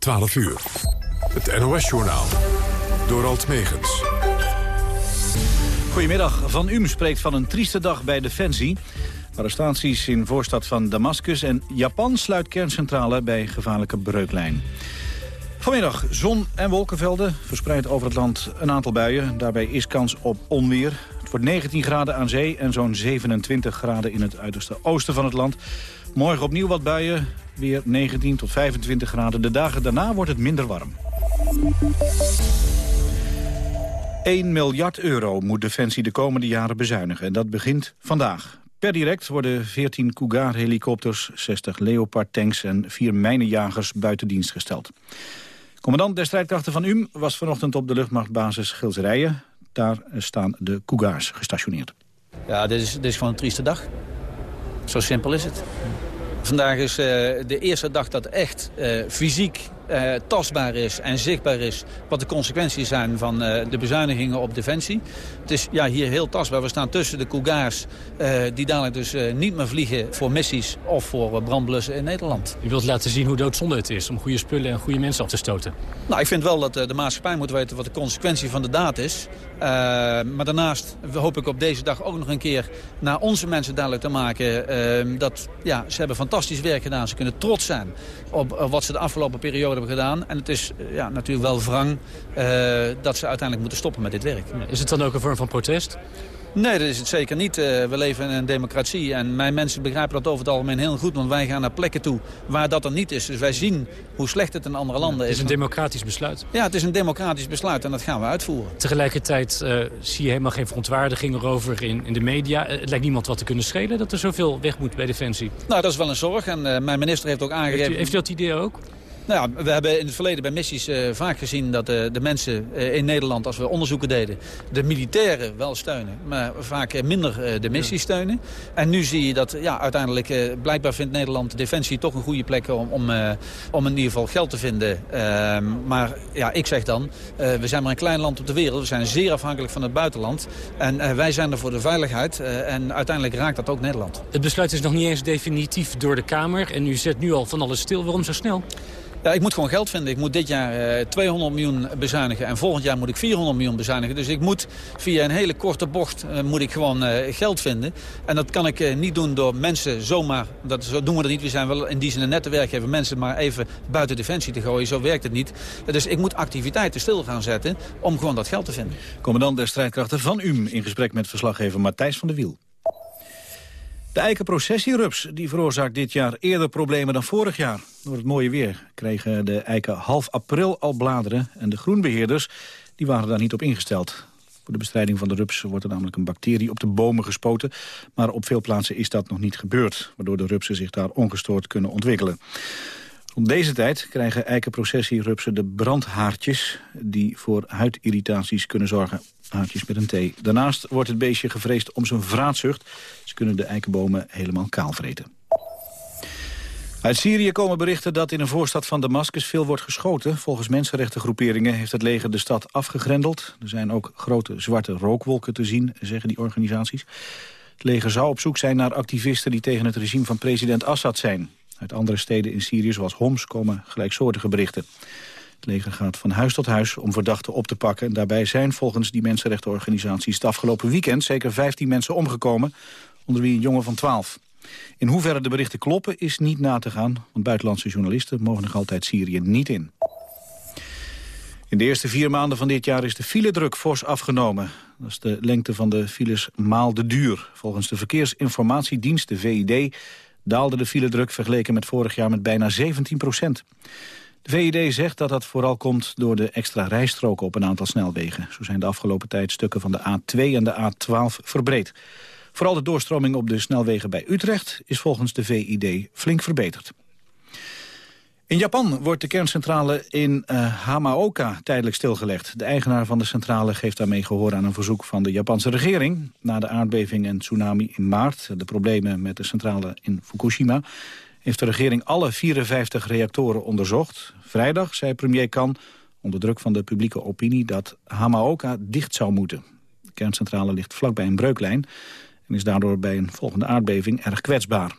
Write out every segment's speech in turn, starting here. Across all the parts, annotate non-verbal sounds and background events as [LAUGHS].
12 uur. Het NOS-journaal. Door Alt Megens. Goedemiddag. Van UM spreekt van een trieste dag bij Defensie. Arrestaties in voorstad van Damascus en Japan sluit kerncentrale bij gevaarlijke breuklijn. Vanmiddag zon en wolkenvelden, verspreid over het land een aantal buien. Daarbij is kans op onweer. Het wordt 19 graden aan zee en zo'n 27 graden in het uiterste oosten van het land. Morgen opnieuw wat buien, weer 19 tot 25 graden. De dagen daarna wordt het minder warm. 1 miljard euro moet Defensie de komende jaren bezuinigen. En dat begint vandaag. Per direct worden 14 Cougar-helikopters, 60 Leopard-tanks... en 4 mijnenjagers buiten dienst gesteld. Commandant der strijdkrachten van UM was vanochtend op de luchtmachtbasis Gilserijen. Daar staan de Cougars gestationeerd. Ja, dit is, dit is gewoon een trieste dag. Zo simpel is het. Vandaag is uh, de eerste dag dat echt uh, fysiek uh, tastbaar is en zichtbaar is... wat de consequenties zijn van uh, de bezuinigingen op Defensie. Het is ja, hier heel tastbaar. We staan tussen de Cougars uh, die dadelijk dus niet meer vliegen voor missies... of voor brandblussen in Nederland. U wilt laten zien hoe doodzonde het is om goede spullen en goede mensen af te stoten. Nou, ik vind wel dat de maatschappij moet weten wat de consequentie van de daad is. maar daarnaast hoop ik op deze dag ook nog een keer naar onze mensen duidelijk te maken... dat ja, ze hebben fantastisch werk gedaan. Ze kunnen trots zijn op wat ze de afgelopen periode hebben gedaan. En het is eh, ja, natuurlijk wel wrang uh, dat ze uiteindelijk moeten stoppen met dit werk. Is het dan ook een vorm van protest? Nee, dat is het zeker niet. Uh, we leven in een democratie en mijn mensen begrijpen dat over het algemeen heel goed. Want wij gaan naar plekken toe waar dat er niet is. Dus wij zien hoe slecht het in andere landen is. Het is een democratisch besluit. Ja, het is een democratisch besluit en dat gaan we uitvoeren. Tegelijkertijd uh, zie je helemaal geen verontwaardiging erover in, in de media. Het lijkt niemand wat te kunnen schelen dat er zoveel weg moet bij Defensie. Nou, dat is wel een zorg en mijn minister heeft ook aangegeven... Heeft u, heeft u dat idee ook? Nou ja, we hebben in het verleden bij missies uh, vaak gezien dat uh, de mensen uh, in Nederland, als we onderzoeken deden, de militairen wel steunen, maar vaak minder de missies steunen. En nu zie je dat ja, uiteindelijk blijkbaar vindt Nederland de defensie toch een goede plek om, om, om in ieder geval geld te vinden. Ehm, maar ja, ik zeg dan, we zijn maar een klein land op de wereld, we zijn zeer afhankelijk van het buitenland. En wij zijn er voor de veiligheid en uiteindelijk raakt dat ook Nederland. Het besluit is nog niet eens definitief door de Kamer en u zet nu al van alles stil. Waarom zo snel? Ja, ik moet gewoon geld vinden. Ik moet dit jaar uh, 200 miljoen bezuinigen en volgend jaar moet ik 400 miljoen bezuinigen. Dus ik moet via een hele korte bocht uh, moet ik gewoon uh, geld vinden. En dat kan ik niet doen door mensen zomaar, dat, zo doen we dat niet. We zijn wel in die zin een nette werkgever, mensen maar even buiten defensie te gooien. Zo werkt het niet. Dus ik moet activiteiten stil gaan zetten om gewoon dat geld te vinden. Commandant der strijdkrachten van UM in gesprek met verslaggever Matthijs van der Wiel. De eikenprocessierups die veroorzaakt dit jaar eerder problemen dan vorig jaar. Door het mooie weer kregen de eiken half april al bladeren... en de groenbeheerders die waren daar niet op ingesteld. Voor de bestrijding van de rups wordt er namelijk een bacterie op de bomen gespoten. Maar op veel plaatsen is dat nog niet gebeurd... waardoor de rupsen zich daar ongestoord kunnen ontwikkelen. Om deze tijd krijgen eikenprocessierupsen de brandhaartjes... die voor huidirritaties kunnen zorgen. Haartjes met een T. Daarnaast wordt het beestje gevreesd om zijn vraatzucht. Ze kunnen de eikenbomen helemaal kaal vreten. Uit Syrië komen berichten dat in een voorstad van Damascus veel wordt geschoten. Volgens mensenrechtengroeperingen heeft het leger de stad afgegrendeld. Er zijn ook grote zwarte rookwolken te zien, zeggen die organisaties. Het leger zou op zoek zijn naar activisten die tegen het regime van president Assad zijn. Uit andere steden in Syrië, zoals Homs, komen gelijksoortige berichten. Het leger gaat van huis tot huis om verdachten op te pakken. En daarbij zijn volgens die mensenrechtenorganisaties het afgelopen weekend zeker 15 mensen omgekomen, onder wie een jongen van 12. In hoeverre de berichten kloppen is niet na te gaan, want buitenlandse journalisten mogen nog altijd Syrië niet in. In de eerste vier maanden van dit jaar is de filedruk fors afgenomen. Dat is de lengte van de files maal de duur. Volgens de Verkeersinformatiedienst, de VID, daalde de filedruk vergeleken met vorig jaar met bijna 17 procent. De VID zegt dat dat vooral komt door de extra rijstroken op een aantal snelwegen. Zo zijn de afgelopen tijd stukken van de A2 en de A12 verbreed. Vooral de doorstroming op de snelwegen bij Utrecht is volgens de VID flink verbeterd. In Japan wordt de kerncentrale in uh, Hamaoka tijdelijk stilgelegd. De eigenaar van de centrale geeft daarmee gehoor aan een verzoek van de Japanse regering. Na de aardbeving en tsunami in maart, de problemen met de centrale in Fukushima... heeft de regering alle 54 reactoren onderzocht. Vrijdag zei premier Kan onder druk van de publieke opinie dat Hamaoka dicht zou moeten. De kerncentrale ligt vlakbij een breuklijn en is daardoor bij een volgende aardbeving erg kwetsbaar.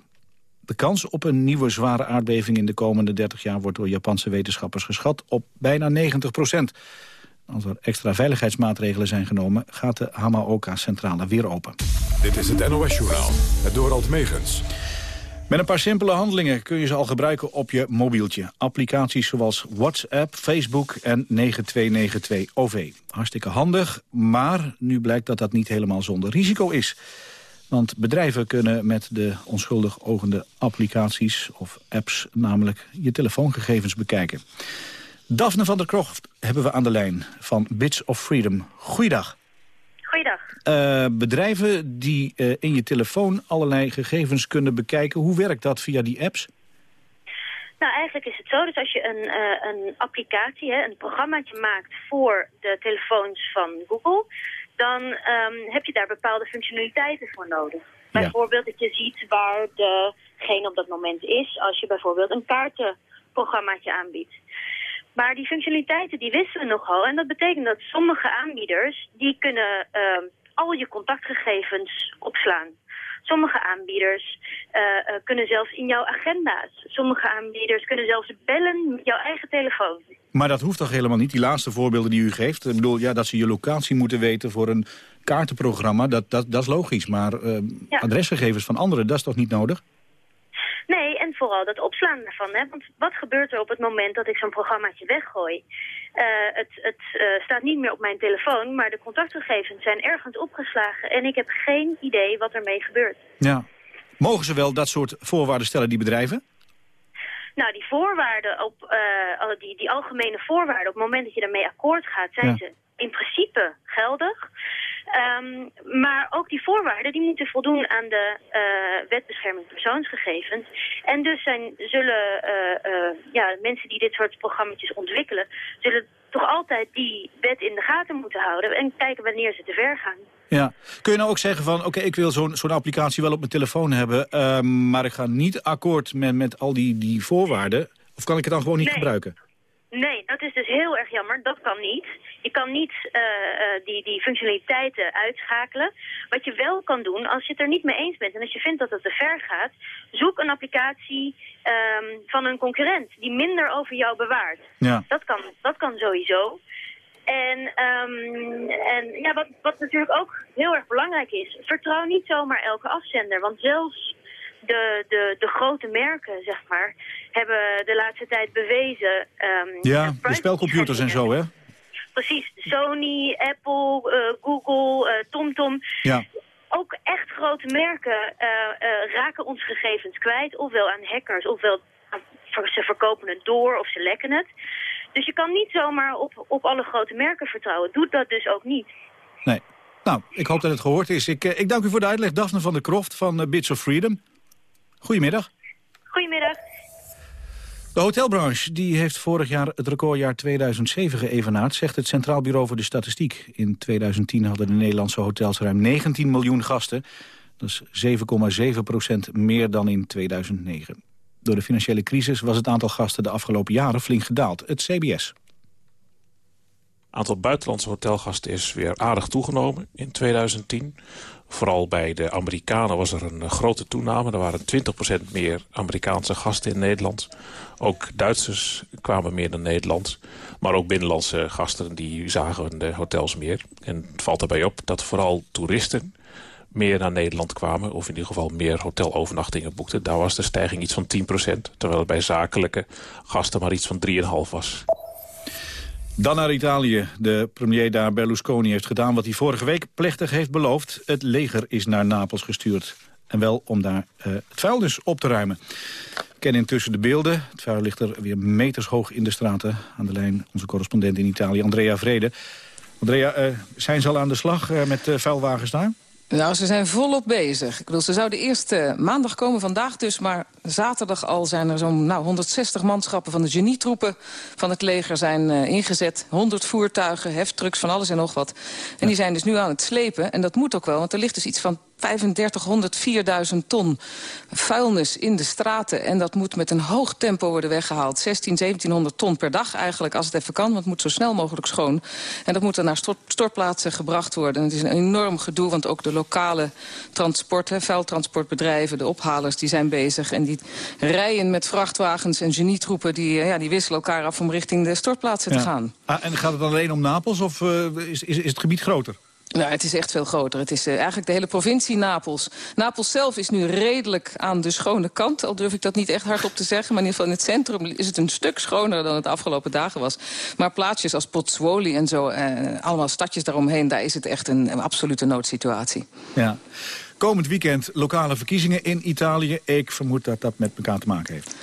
De kans op een nieuwe zware aardbeving in de komende 30 jaar... wordt door Japanse wetenschappers geschat op bijna 90 procent. Als er extra veiligheidsmaatregelen zijn genomen... gaat de Hamaoka-centrale weer open. Dit is het NOS-journaal, het Dorald Megens. Met een paar simpele handelingen kun je ze al gebruiken op je mobieltje. Applicaties zoals WhatsApp, Facebook en 9292OV. Hartstikke handig, maar nu blijkt dat dat niet helemaal zonder risico is. Want bedrijven kunnen met de onschuldig ogende applicaties of apps... namelijk je telefoongegevens bekijken. Daphne van der Krocht hebben we aan de lijn van Bits of Freedom. Goeiedag. Goeiedag. Uh, bedrijven die uh, in je telefoon allerlei gegevens kunnen bekijken. Hoe werkt dat via die apps? Nou, eigenlijk is het zo dat als je een, uh, een applicatie, hè, een programmaatje maakt voor de telefoons van Google, dan um, heb je daar bepaalde functionaliteiten voor nodig. Ja. Bijvoorbeeld dat je ziet waar degene op dat moment is, als je bijvoorbeeld een kaartenprogrammaatje aanbiedt. Maar die functionaliteiten die wisselen nogal. En dat betekent dat sommige aanbieders... die kunnen uh, al je contactgegevens opslaan. Sommige aanbieders uh, uh, kunnen zelfs in jouw agenda's. Sommige aanbieders kunnen zelfs bellen met jouw eigen telefoon. Maar dat hoeft toch helemaal niet, die laatste voorbeelden die u geeft? Ik bedoel, ja, dat ze je locatie moeten weten voor een kaartenprogramma, dat, dat, dat is logisch. Maar ja. adresgegevens van anderen, dat is toch niet nodig? Nee, en vooral dat opslaan daarvan. Hè? Want wat gebeurt er op het moment dat ik zo'n programmaatje weggooi? Uh, het het uh, staat niet meer op mijn telefoon, maar de contactgegevens zijn ergens opgeslagen. En ik heb geen idee wat ermee gebeurt. Ja. Mogen ze wel dat soort voorwaarden stellen, die bedrijven? Nou, die voorwaarden, op, uh, die, die algemene voorwaarden, op het moment dat je daarmee akkoord gaat, zijn ja. ze in principe geldig. Um, maar ook die voorwaarden die moeten voldoen aan de uh, wetbescherming persoonsgegevens. En dus zijn, zullen uh, uh, ja, mensen die dit soort programma's ontwikkelen... zullen toch altijd die wet in de gaten moeten houden... en kijken wanneer ze te ver gaan. Ja. Kun je nou ook zeggen van, oké, okay, ik wil zo'n zo'n applicatie wel op mijn telefoon hebben... Ehm, maar ik ga niet akkoord met, met al die, die voorwaarden... of kan ik het dan gewoon niet nee. gebruiken? Nee, dat is dus heel erg jammer. Dat kan niet. Je kan niet uh, uh, die, die functionaliteiten uitschakelen. Wat je wel kan doen, als je het er niet mee eens bent... en als je vindt dat het te ver gaat... zoek een applicatie um, van een concurrent die minder over jou bewaart. Ja. Dat, kan, dat kan sowieso. En, um, en ja, wat, wat natuurlijk ook heel erg belangrijk is... vertrouw niet zomaar elke afzender. Want zelfs de, de, de grote merken, zeg maar, hebben de laatste tijd bewezen... Um, ja, de spelcomputers en zo, hè? Precies, Sony, Apple, uh, Google, uh, TomTom. Ja. Ook echt grote merken uh, uh, raken onze gegevens kwijt, ofwel aan hackers, ofwel ze verkopen het door of ze lekken het. Dus je kan niet zomaar op, op alle grote merken vertrouwen. Doe dat dus ook niet. Nee. Nou, ik hoop dat het gehoord is. Ik, ik dank u voor de uitleg, Daphne van der Kroft van Bits of Freedom. Goedemiddag. Goedemiddag. De hotelbranche die heeft vorig jaar het recordjaar 2007 geëvenaard... zegt het Centraal Bureau voor de Statistiek. In 2010 hadden de Nederlandse hotels ruim 19 miljoen gasten. Dat is 7,7 procent meer dan in 2009. Door de financiële crisis was het aantal gasten de afgelopen jaren flink gedaald. Het CBS. Aantal buitenlandse hotelgasten is weer aardig toegenomen in 2010. Vooral bij de Amerikanen was er een grote toename. Er waren 20% meer Amerikaanse gasten in Nederland. Ook Duitsers kwamen meer dan Nederland. Maar ook binnenlandse gasten die zagen de hotels meer. En het valt daarbij op dat vooral toeristen meer naar Nederland kwamen... of in ieder geval meer hotelovernachtingen boekten. Daar was de stijging iets van 10%, terwijl het bij zakelijke gasten maar iets van 3,5 was. Dan naar Italië. De premier daar Berlusconi heeft gedaan wat hij vorige week plechtig heeft beloofd. Het leger is naar Napels gestuurd. En wel om daar uh, het vuilnis op te ruimen. We kennen intussen de beelden. Het vuil ligt er weer meters hoog in de straten. Aan de lijn onze correspondent in Italië, Andrea Vrede. Andrea, uh, zijn ze al aan de slag uh, met vuilwagens daar? Nou, ze zijn volop bezig. Ik bedoel, ze zouden eerst uh, maandag komen, vandaag dus... maar zaterdag al zijn er zo'n nou, 160 manschappen van de genietroepen van het leger zijn uh, ingezet. 100 voertuigen, heftrucks, van alles en nog wat. En die zijn dus nu aan het slepen. En dat moet ook wel, want er ligt dus iets van 3500, 4000 ton vuilnis in de straten. En dat moet met een hoog tempo worden weggehaald. 16, 1700 ton per dag eigenlijk, als het even kan. Want het moet zo snel mogelijk schoon. En dat moet dan naar stortplaatsen gebracht worden. het is een enorm gedoe, want ook de lokale transporten... vuiltransportbedrijven, de ophalers, die zijn bezig. En die rijden met vrachtwagens en genietroepen... die, ja, die wisselen elkaar af om richting de stortplaatsen te gaan. Ah, en gaat het alleen om Napels of uh, is, is, is het gebied groter? Nou, het is echt veel groter. Het is uh, eigenlijk de hele provincie Napels. Napels zelf is nu redelijk aan de schone kant. Al durf ik dat niet echt hardop te zeggen. Maar in ieder geval in het centrum is het een stuk schoner dan het afgelopen dagen was. Maar plaatsjes als Pozzuoli en zo, uh, allemaal stadjes daaromheen... daar is het echt een, een absolute noodsituatie. Ja. Komend weekend lokale verkiezingen in Italië. Ik vermoed dat dat met elkaar te maken heeft.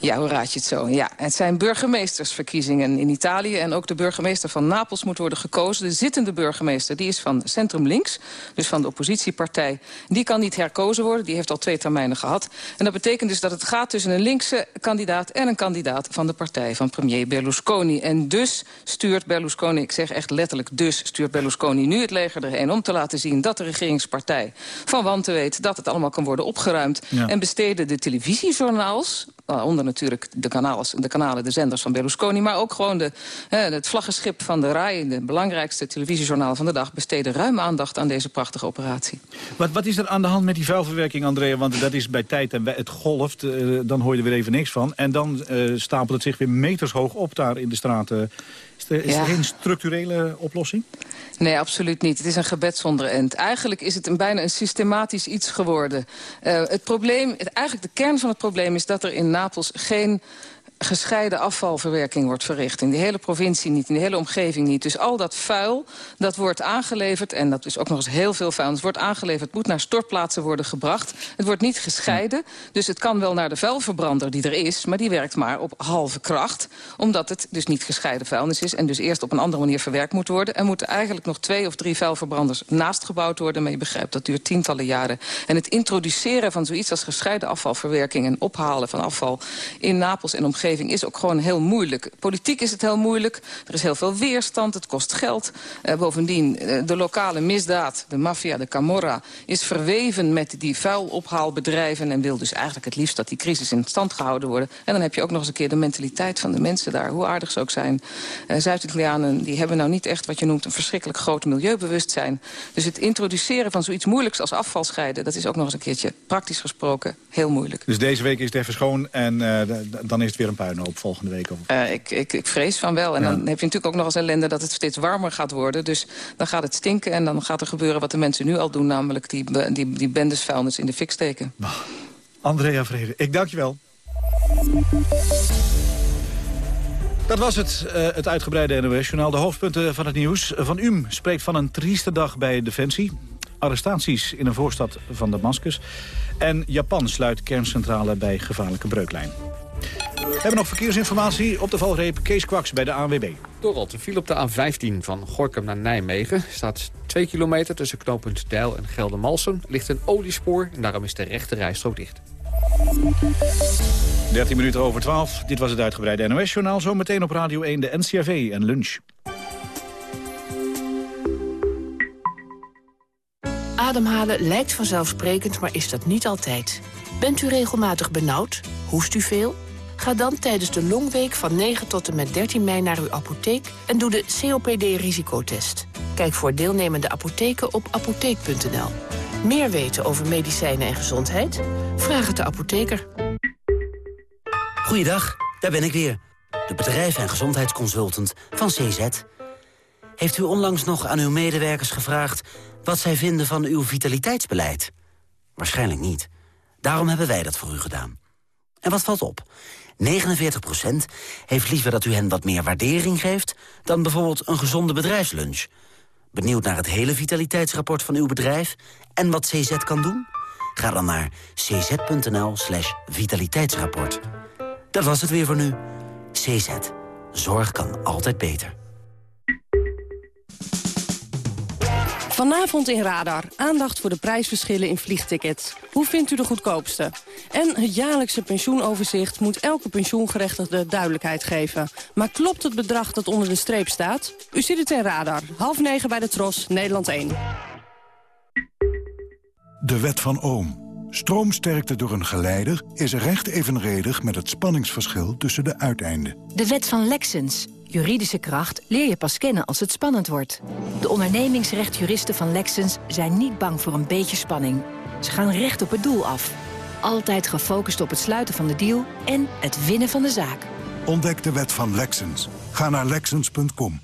Ja, hoe raad je het zo? Ja, het zijn burgemeestersverkiezingen in Italië. En ook de burgemeester van Napels moet worden gekozen. De zittende burgemeester, die is van Centrum Links. Dus van de oppositiepartij. Die kan niet herkozen worden. Die heeft al twee termijnen gehad. En dat betekent dus dat het gaat tussen een linkse kandidaat... en een kandidaat van de partij van premier Berlusconi. En dus stuurt Berlusconi, ik zeg echt letterlijk dus... stuurt Berlusconi nu het leger erheen om te laten zien... dat de regeringspartij van wanten weet dat het allemaal kan worden opgeruimd. En besteden de televisiejournaals onder natuurlijk de, kanalen, de kanalen, de zenders van Berlusconi... maar ook gewoon de, het vlaggenschip van de RAI, de belangrijkste televisiejournaal van de dag... besteden ruim aandacht aan deze prachtige operatie. Wat, wat is er aan de hand met die vuilverwerking, Andrea? Want dat is bij tijd en het golft, uh, dan hoor je er weer even niks van. En dan uh, stapelt het zich weer meters hoog op daar in de straten. Is er, is er geen structurele oplossing? Nee, absoluut niet. Het is een gebed zonder end. Eigenlijk is het een, bijna een systematisch iets geworden. Uh, het probleem, het, eigenlijk de kern van het probleem is dat er in Napels geen gescheiden afvalverwerking wordt verricht. In de hele provincie niet, in de hele omgeving niet. Dus al dat vuil, dat wordt aangeleverd... en dat is ook nog eens heel veel vuil, wordt aangeleverd... moet naar stortplaatsen worden gebracht. Het wordt niet gescheiden, dus het kan wel naar de vuilverbrander die er is... maar die werkt maar op halve kracht, omdat het dus niet gescheiden vuilnis is... en dus eerst op een andere manier verwerkt moet worden. Er moeten eigenlijk nog twee of drie vuilverbranders naast gebouwd worden... maar je begrijpt, dat duurt tientallen jaren. En het introduceren van zoiets als gescheiden afvalverwerking... en ophalen van afval in Napels en omgeving is ook gewoon heel moeilijk. Politiek is het heel moeilijk. Er is heel veel weerstand. Het kost geld. Uh, bovendien, uh, de lokale misdaad, de maffia, de Camorra... is verweven met die vuilophaalbedrijven... en wil dus eigenlijk het liefst dat die crisis in stand gehouden wordt. En dan heb je ook nog eens een keer de mentaliteit van de mensen daar. Hoe aardig ze ook zijn. Uh, Zuid-Italianen die hebben nou niet echt wat je noemt... een verschrikkelijk groot milieubewustzijn. Dus het introduceren van zoiets moeilijks als afvalscheiden... dat is ook nog eens een keertje praktisch gesproken heel moeilijk. Dus deze week is het even schoon en dan is het weer een puinhoop volgende week? Of... Uh, ik, ik, ik, vrees van wel. En ja. dan heb je natuurlijk ook nog eens ellende dat het steeds warmer gaat worden. Dus dan gaat het stinken en dan gaat er gebeuren wat de mensen nu al doen. Namelijk die, die, die bendesvuilnis in de fik steken. Andrea Vrede, ik dank je wel. Dat was het, uh, het uitgebreide NOS-journaal. De hoofdpunten van het nieuws. Van UM spreekt van een trieste dag bij Defensie. Arrestaties in een voorstad van Damascus. En Japan sluit kerncentrale bij gevaarlijke breuklijn. We hebben nog verkeersinformatie op de valreep Kees Kwaks bij de ANWB. Dorald, de file op de A15 van Gorkum naar Nijmegen staat 2 kilometer tussen knooppunt Deil en Geldermalsen. ligt een oliespoor en daarom is de rechte rijstrook dicht. 13 minuten over 12. Dit was het uitgebreide NOS-journaal. Zometeen op Radio 1 de NCRV en lunch. Ademhalen lijkt vanzelfsprekend, maar is dat niet altijd. Bent u regelmatig benauwd? Hoest u veel? Ga dan tijdens de Longweek van 9 tot en met 13 mei naar uw apotheek en doe de COPD-risicotest. Kijk voor deelnemende apotheken op apotheek.nl. Meer weten over medicijnen en gezondheid? Vraag het de apotheker. Goeiedag, daar ben ik weer. De bedrijf- en gezondheidsconsultant van CZ. Heeft u onlangs nog aan uw medewerkers gevraagd... wat zij vinden van uw vitaliteitsbeleid? Waarschijnlijk niet. Daarom hebben wij dat voor u gedaan. En wat valt op? 49% heeft liever dat u hen wat meer waardering geeft... dan bijvoorbeeld een gezonde bedrijfslunch. Benieuwd naar het hele vitaliteitsrapport van uw bedrijf... en wat CZ kan doen? Ga dan naar cz.nl slash vitaliteitsrapport. Dat was het weer voor nu. CZ. Zorg kan altijd beter. Vanavond in Radar. Aandacht voor de prijsverschillen in vliegtickets. Hoe vindt u de goedkoopste? En het jaarlijkse pensioenoverzicht moet elke pensioengerechtigde duidelijkheid geven. Maar klopt het bedrag dat onder de streep staat? U ziet het in Radar. Half negen bij de Tros, Nederland 1. De wet van Ohm. Stroomsterkte door een geleider is recht evenredig met het spanningsverschil tussen de uiteinden. De wet van Lexens. Juridische kracht leer je pas kennen als het spannend wordt. De ondernemingsrechtjuristen van Lexens zijn niet bang voor een beetje spanning. Ze gaan recht op het doel af. Altijd gefocust op het sluiten van de deal en het winnen van de zaak. Ontdek de wet van Lexens. Ga naar Lexens.com.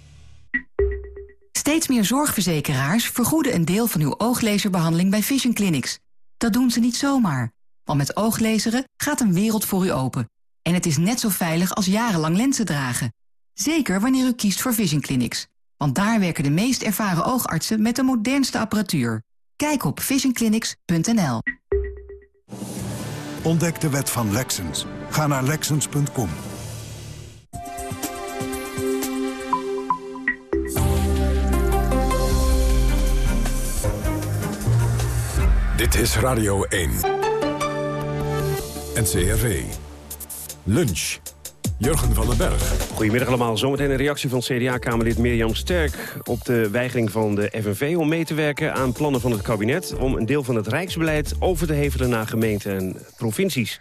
Steeds meer zorgverzekeraars vergoeden een deel van uw ooglezerbehandeling bij Vision Clinics. Dat doen ze niet zomaar. Want met ooglezeren gaat een wereld voor u open. En het is net zo veilig als jarenlang lenzen dragen. Zeker wanneer u kiest voor Vision Clinics. Want daar werken de meest ervaren oogartsen met de modernste apparatuur. Kijk op visionclinics.nl. Ontdek de wet van Lexens. Ga naar Lexens.com. Dit is Radio 1. NCRV. Lunch. Jurgen van den Berg. Goedemiddag allemaal. Zometeen een reactie van CDA-kamerlid Mirjam Sterk... op de weigering van de FNV om mee te werken aan plannen van het kabinet... om een deel van het rijksbeleid over te hevelen naar gemeenten en provincies.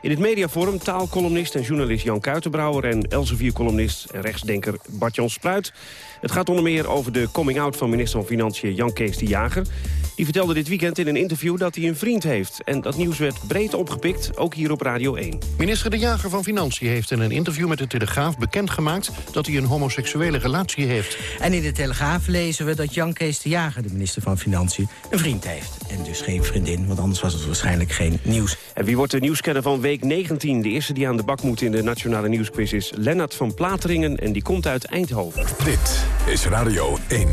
In het mediaforum taalcolumnist en journalist Jan Kuitenbrouwer... en Elsevier-columnist en rechtsdenker Bart-Jan Spruit. Het gaat onder meer over de coming-out van minister van Financiën Jan Kees de Jager. Die vertelde dit weekend in een interview dat hij een vriend heeft. En dat nieuws werd breed opgepikt, ook hier op Radio 1. Minister De Jager van Financiën heeft in een interview met de Telegraaf bekendgemaakt... dat hij een homoseksuele relatie heeft. En in de Telegraaf lezen we dat Jan Kees de Jager, de minister van Financiën... een vriend heeft. En dus geen vriendin, want anders was het waarschijnlijk geen nieuws. En wie wordt de nieuwskenner van week 19? De eerste die aan de bak moet in de Nationale Nieuwsquiz is Lennart van Plateringen... en die komt uit Eindhoven. Dit is Radio 1.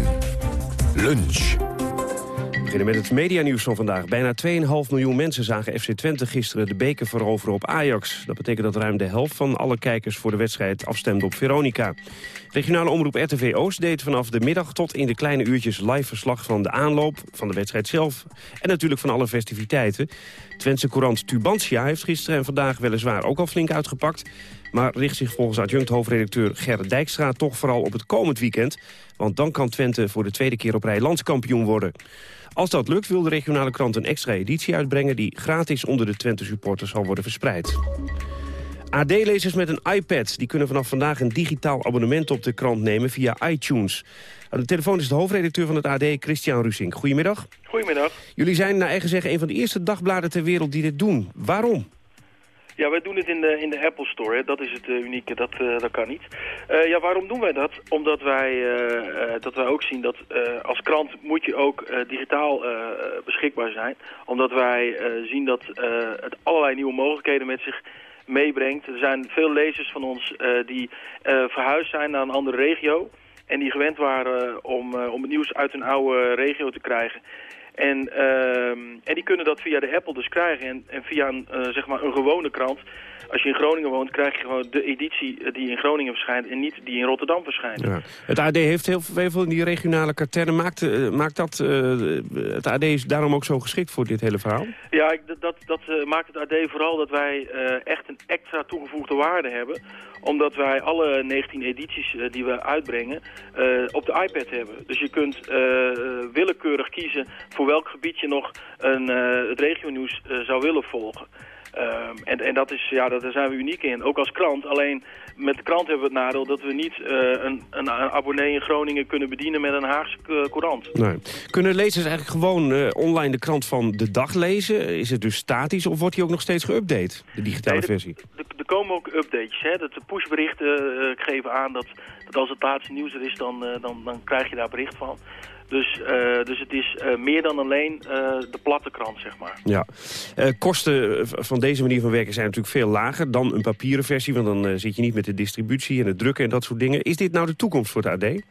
Lunch. Beginnen met het medianieuws van vandaag. Bijna 2,5 miljoen mensen zagen FC Twente gisteren de beker veroveren op Ajax. Dat betekent dat ruim de helft van alle kijkers voor de wedstrijd afstemde op Veronica. Regionale omroep RTV Oost deed vanaf de middag tot in de kleine uurtjes live verslag van de aanloop, van de wedstrijd zelf en natuurlijk van alle festiviteiten. Twentse courant Tubantia heeft gisteren en vandaag weliswaar ook al flink uitgepakt maar richt zich volgens adjunct hoofdredacteur Gerrit Dijkstra toch vooral op het komend weekend. Want dan kan Twente voor de tweede keer op rij landskampioen worden. Als dat lukt wil de regionale krant een extra editie uitbrengen... die gratis onder de Twente-supporters zal worden verspreid. AD-lezers met een iPad die kunnen vanaf vandaag een digitaal abonnement op de krant nemen via iTunes. Aan de telefoon is de hoofdredacteur van het AD, Christian Rusink. Goedemiddag. Goedemiddag. Jullie zijn naar eigen zeggen een van de eerste dagbladen ter wereld die dit doen. Waarom? Ja, wij doen het in de, in de Apple Store. Dat is het uh, unieke. Dat, uh, dat kan niet. Uh, ja, waarom doen wij dat? Omdat wij, dat wij ook zien dat als krant moet je ook digitaal beschikbaar zijn. Omdat wij zien dat het allerlei nieuwe mogelijkheden met zich meebrengt. Er zijn veel lezers van ons die verhuisd zijn naar een andere regio. En die gewend waren om, om het nieuws uit hun oude regio te krijgen. En, uh, en die kunnen dat via de Apple dus krijgen. En, en via een, uh, zeg maar een gewone krant. Als je in Groningen woont, krijg je gewoon de editie die in Groningen verschijnt... en niet die in Rotterdam verschijnt. Ja. Het AD heeft heel veel in die regionale katernen. Maakt, uh, maakt dat, uh, het AD is daarom ook zo geschikt voor dit hele verhaal? Ja, ik, dat, dat maakt het AD vooral dat wij echt een extra toegevoegde waarde hebben omdat wij alle 19 edities die we uitbrengen op de iPad hebben. Dus je kunt willekeurig kiezen voor welk gebied je nog een, het regionieuws zou willen volgen. Um, en, en dat is, ja, daar zijn we uniek in, ook als krant. Alleen met de krant hebben we het nadeel dat we niet uh, een, een, een, abonnee in Groningen kunnen bedienen met een Haagse courant. Nee. Kunnen lezers eigenlijk gewoon uh, online de krant van de dag lezen? Is het dus statisch of wordt die ook nog steeds geüpdate, de digitale nee, versie? Er komen ook updates. Hè? De pushberichten uh, geven aan dat, dat als het laatste nieuws er is, dan, dan, dan krijg je daar bericht van. Dus, uh, dus het is uh, meer dan alleen uh, de platte krant, zeg maar. Ja. kosten van deze manier van werken zijn natuurlijk veel lager dan een papieren versie. Want dan zit je niet met de distributie en het drukken en dat soort dingen. Is dit nou de toekomst voor het AD?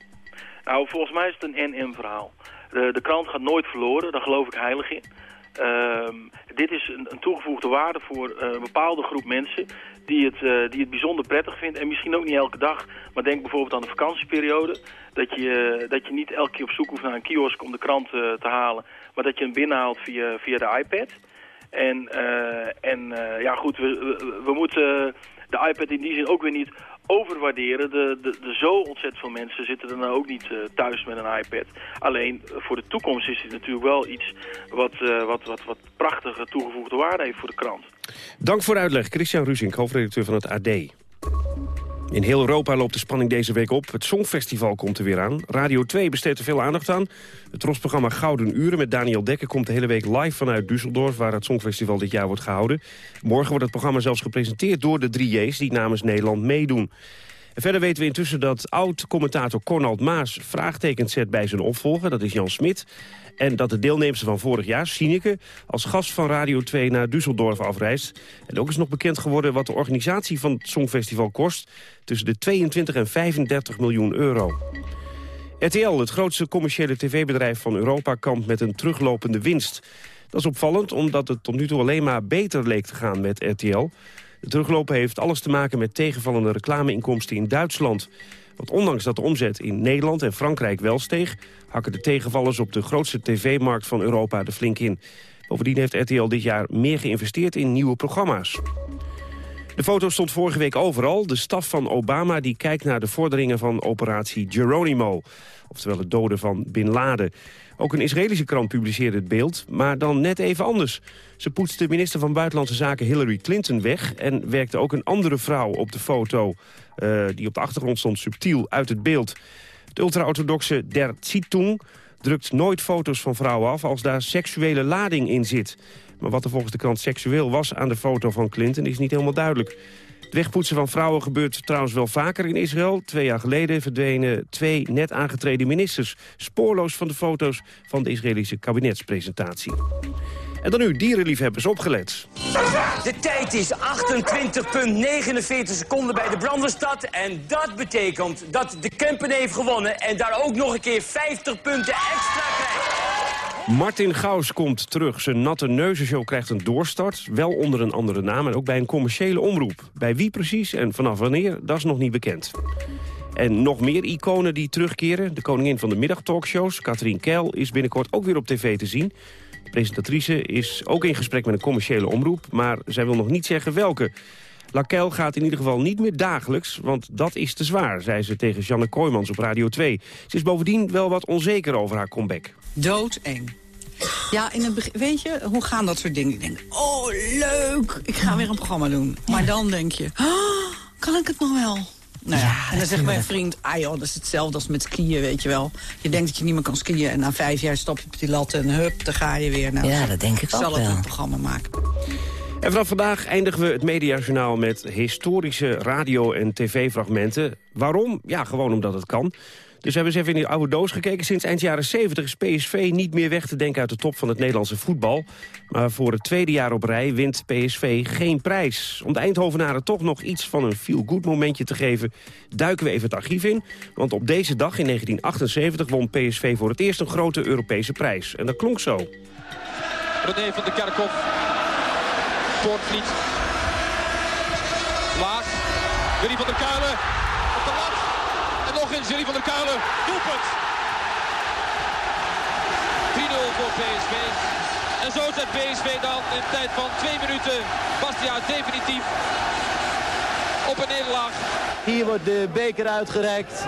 Nou, volgens mij is het een NM verhaal. De, de krant gaat nooit verloren, daar geloof ik heilig in. Uh, dit is een, een, toegevoegde waarde voor een bepaalde groep mensen die het, uh, die het bijzonder prettig vindt. En misschien ook niet elke dag, maar denk bijvoorbeeld aan de vakantieperiode. Dat je, dat je niet elke keer op zoek hoeft naar een kiosk om de krant uh, te halen. Maar dat je hem binnenhaalt via, via de iPad. En, en ja goed, we, we, moeten de iPad in die zin ook weer niet overwaarderen. De, de, de zo ontzettend veel mensen zitten er nou ook niet thuis met een iPad. Alleen voor de toekomst is dit natuurlijk wel iets wat, wat, wat, wat prachtige toegevoegde waarde heeft voor de krant. Dank voor de uitleg. Christian Ruzink, hoofdredacteur van het AD. In heel Europa loopt de spanning deze week op. Het Songfestival komt er weer aan. Radio 2 besteedt er veel aandacht aan. Het trosprogramma Gouden Uren met Daniel Dekker komt de hele week live vanuit Düsseldorf... waar het Songfestival dit jaar wordt gehouden. Morgen wordt het programma zelfs gepresenteerd door de drie J's... die namens Nederland meedoen. Verder weten we intussen dat oud-commentator Cornald Maas... vraagtekens zet bij zijn opvolger, dat is Jan Smit. En dat de deelnemster van vorig jaar, Sineke, als gast van Radio 2 naar Düsseldorf afreist. En ook is nog bekend geworden wat de organisatie van het Songfestival kost. Tussen de 22 en 35 miljoen euro. RTL, het grootste commerciële tv-bedrijf van Europa, kampt met een teruglopende winst. Dat is opvallend, omdat het tot nu toe alleen maar beter leek te gaan met RTL. De teruglopen heeft alles te maken met tegenvallende reclameinkomsten in Duitsland. Want ondanks dat de omzet in Nederland en Frankrijk wel steeg... hakken de tegenvallers op de grootste tv-markt van Europa er flink in. Bovendien heeft RTL dit jaar meer geïnvesteerd in nieuwe programma's. De foto stond vorige week overal. De staf van Obama die kijkt naar de vorderingen van operatie Geronimo. Oftewel het doden van Bin Laden. Ook een Israëlische krant publiceerde het beeld, maar dan net even anders. Ze poetste minister van Buitenlandse Zaken Hillary Clinton weg... en werkte ook een andere vrouw op de foto... Uh, die op de achtergrond stond subtiel uit het beeld. De ultra-orthodoxe Der Zeitung drukt nooit foto's van vrouwen af... als daar seksuele lading in zit. Maar wat er volgens de krant seksueel was aan de foto van Clinton is niet helemaal duidelijk. Het wegpoetsen van vrouwen gebeurt trouwens wel vaker in Israël. Twee jaar geleden verdwenen twee net aangetreden ministers... spoorloos van de foto's van de Israëlische kabinetspresentatie. En dan nu, dierenliefhebbers, opgelet. De tijd is 28,49 seconden bij de Brandenstad. En dat betekent dat de Kempen heeft gewonnen... en daar ook nog een keer 50 punten extra krijgt. Martin Gaus komt terug. Zijn natte neuzenshow krijgt een doorstart. Wel onder een andere naam en ook bij een commerciële omroep. Bij wie precies en vanaf wanneer, dat is nog niet bekend. En nog meer iconen die terugkeren. De koningin van de middagtalkshows, Katrien Keil, is binnenkort ook weer op tv te zien. De presentatrice is ook in gesprek met een commerciële omroep... maar zij wil nog niet zeggen welke. Lakel gaat in ieder geval niet meer dagelijks, want dat is te zwaar... zei ze tegen Janne Kooijmans op Radio 2. Ze is bovendien wel wat onzeker over haar comeback. Doodeng. Ja, in het begin, weet je, hoe gaan dat soort dingen? Ik denk, oh, leuk, ik ga weer een programma doen. Maar dan denk je, oh, kan ik het nog wel? Nou ja, en dan zegt mijn vriend, ah joh, dat is hetzelfde als met skiën, weet je wel. Je denkt dat je niet meer kan skiën en na vijf jaar stop je op die lat en hup, dan ga je weer. Nou, ja, dat denk ik zal ook wel. het een programma maken. En vanaf vandaag eindigen we het mediajournaal met historische radio- en tv-fragmenten. Waarom? Ja, gewoon omdat het kan. Dus we hebben eens even in die oude doos gekeken. Sinds eind jaren 70 is PSV niet meer weg te denken uit de top van het Nederlandse voetbal. Maar voor het tweede jaar op rij wint PSV geen prijs. Om de Eindhovenaren toch nog iets van een feel-good momentje te geven... duiken we even het archief in. Want op deze dag in 1978 won PSV voor het eerst een grote Europese prijs. En dat klonk zo. René van der Kerkhoff. Poortvliet. Laag. Willy van der Kuilen. Willy van der Kuilen. Doelpunt. 3-0 voor PSV. En zo zet PSV dan in tijd van twee minuten Bastia definitief op een nederlaag. Hier wordt de beker uitgereikt.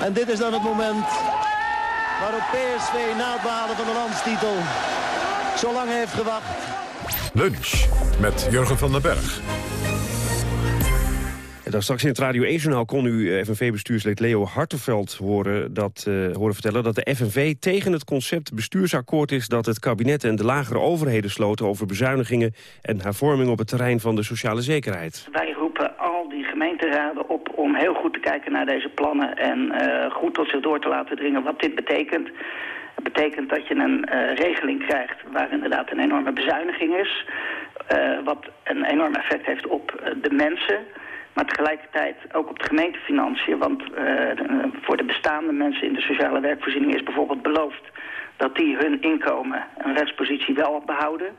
En dit is dan het moment waarop PSV na het behalen van de landstitel zo lang heeft gewacht. Lunch met Jurgen van den Berg. Dan straks in het Radio 1-journaal kon u FNV-bestuurslid Leo Hartenveld horen, dat, uh, horen vertellen... dat de FNV tegen het concept bestuursakkoord is... dat het kabinet en de lagere overheden sloten over bezuinigingen... en hervorming op het terrein van de sociale zekerheid. Wij roepen al die gemeenteraden op om heel goed te kijken naar deze plannen... en uh, goed tot zich door te laten dringen wat dit betekent. Dat betekent dat je een regeling krijgt waar inderdaad een enorme bezuiniging is. Wat een enorm effect heeft op de mensen. Maar tegelijkertijd ook op de gemeentefinanciën. Want de, voor de bestaande mensen in de sociale werkvoorziening is bijvoorbeeld beloofd... dat die hun inkomen en rechtspositie wel behouden.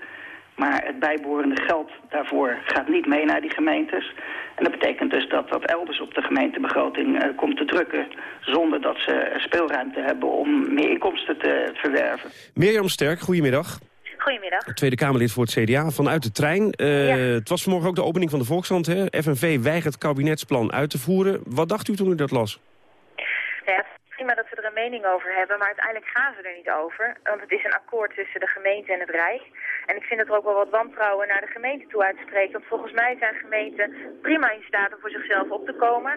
Maar het bijbehorende geld daarvoor gaat niet mee naar die gemeentes. En dat betekent dus dat dat elders op de gemeentebegroting uh, komt te drukken... zonder dat ze speelruimte hebben om meer inkomsten te verwerven. Mirjam Sterk, goedemiddag. Goedemiddag. Tweede Kamerlid voor het CDA, vanuit de trein. Eh, Ja. Het was vanmorgen ook de opening van de Volkskrant. Hè? FNV weigert kabinetsplan uit te voeren. Wat dacht u toen u dat las? Ja, het is prima dat we er een mening over hebben, maar uiteindelijk gaan ze er niet over. Want het is een akkoord tussen de gemeente en het Rijk. En ik vind dat er ook wel wat wantrouwen naar de gemeente toe uitspreekt. Want volgens mij zijn gemeenten prima in staat om voor zichzelf op te komen.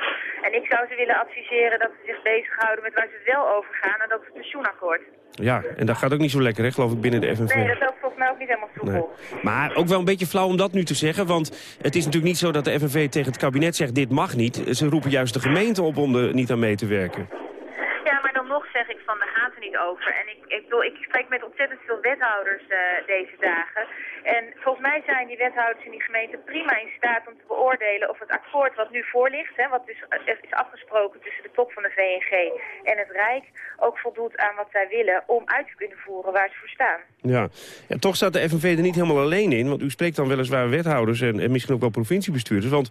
En ik zou ze willen adviseren dat ze zich bezighouden met waar ze wel over gaan. En dat is het pensioenakkoord. Ja, en dat gaat ook niet zo lekker, hè, geloof ik, binnen de FNV. Nee, dat loopt volgens mij ook niet helemaal soepel. Maar ook wel een beetje flauw om dat nu te zeggen. Want het is natuurlijk niet zo dat de FNV tegen het kabinet zegt... dit mag niet. Ze roepen juist de gemeente op om er niet aan mee te werken. Ja, maar dan nog zeg ik van, daar gaat het over. En ik, ik, bedoel, ik spreek met ontzettend veel wethouders eh, deze dagen. En volgens mij zijn die wethouders in die gemeente prima in staat om te beoordelen of het akkoord wat nu voor ligt, hè, wat dus eh, is afgesproken tussen de top van de VNG en het Rijk, ook voldoet aan wat zij willen om uit te kunnen voeren waar ze voor staan. Ja. ja, toch staat de FNV er niet helemaal alleen in. Want u spreekt dan weliswaar wethouders en, en misschien ook wel provinciebestuurders. Want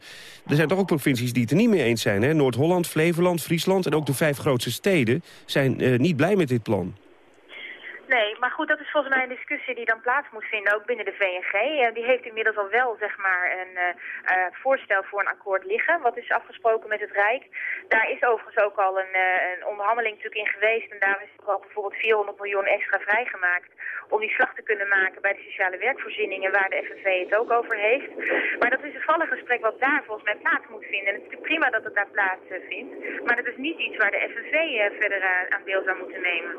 er zijn toch ook provincies die het er niet mee eens zijn. Noord-Holland, Flevoland, Friesland en ook de vijf grootste steden... zijn eh, niet blij met dit plan. Nee, maar goed, dat is volgens mij een discussie die dan plaats moet vinden, ook binnen de VNG. En die heeft inmiddels al wel, zeg maar, een eh, eh, voorstel voor een akkoord liggen, wat is afgesproken met het Rijk. Daar is overigens ook al een, eh, een onderhandeling natuurlijk in geweest en daar is ook al bijvoorbeeld 400 miljoen extra vrijgemaakt om die slag te kunnen maken bij de sociale werkvoorzieningen, waar de FNV het ook over heeft. Maar dat is een vallig gesprek wat daar volgens mij plaats moet vinden. En het is prima dat het daar plaats eh, vindt, maar dat is niet iets waar de FNV eh, verder aan deel zou moeten nemen.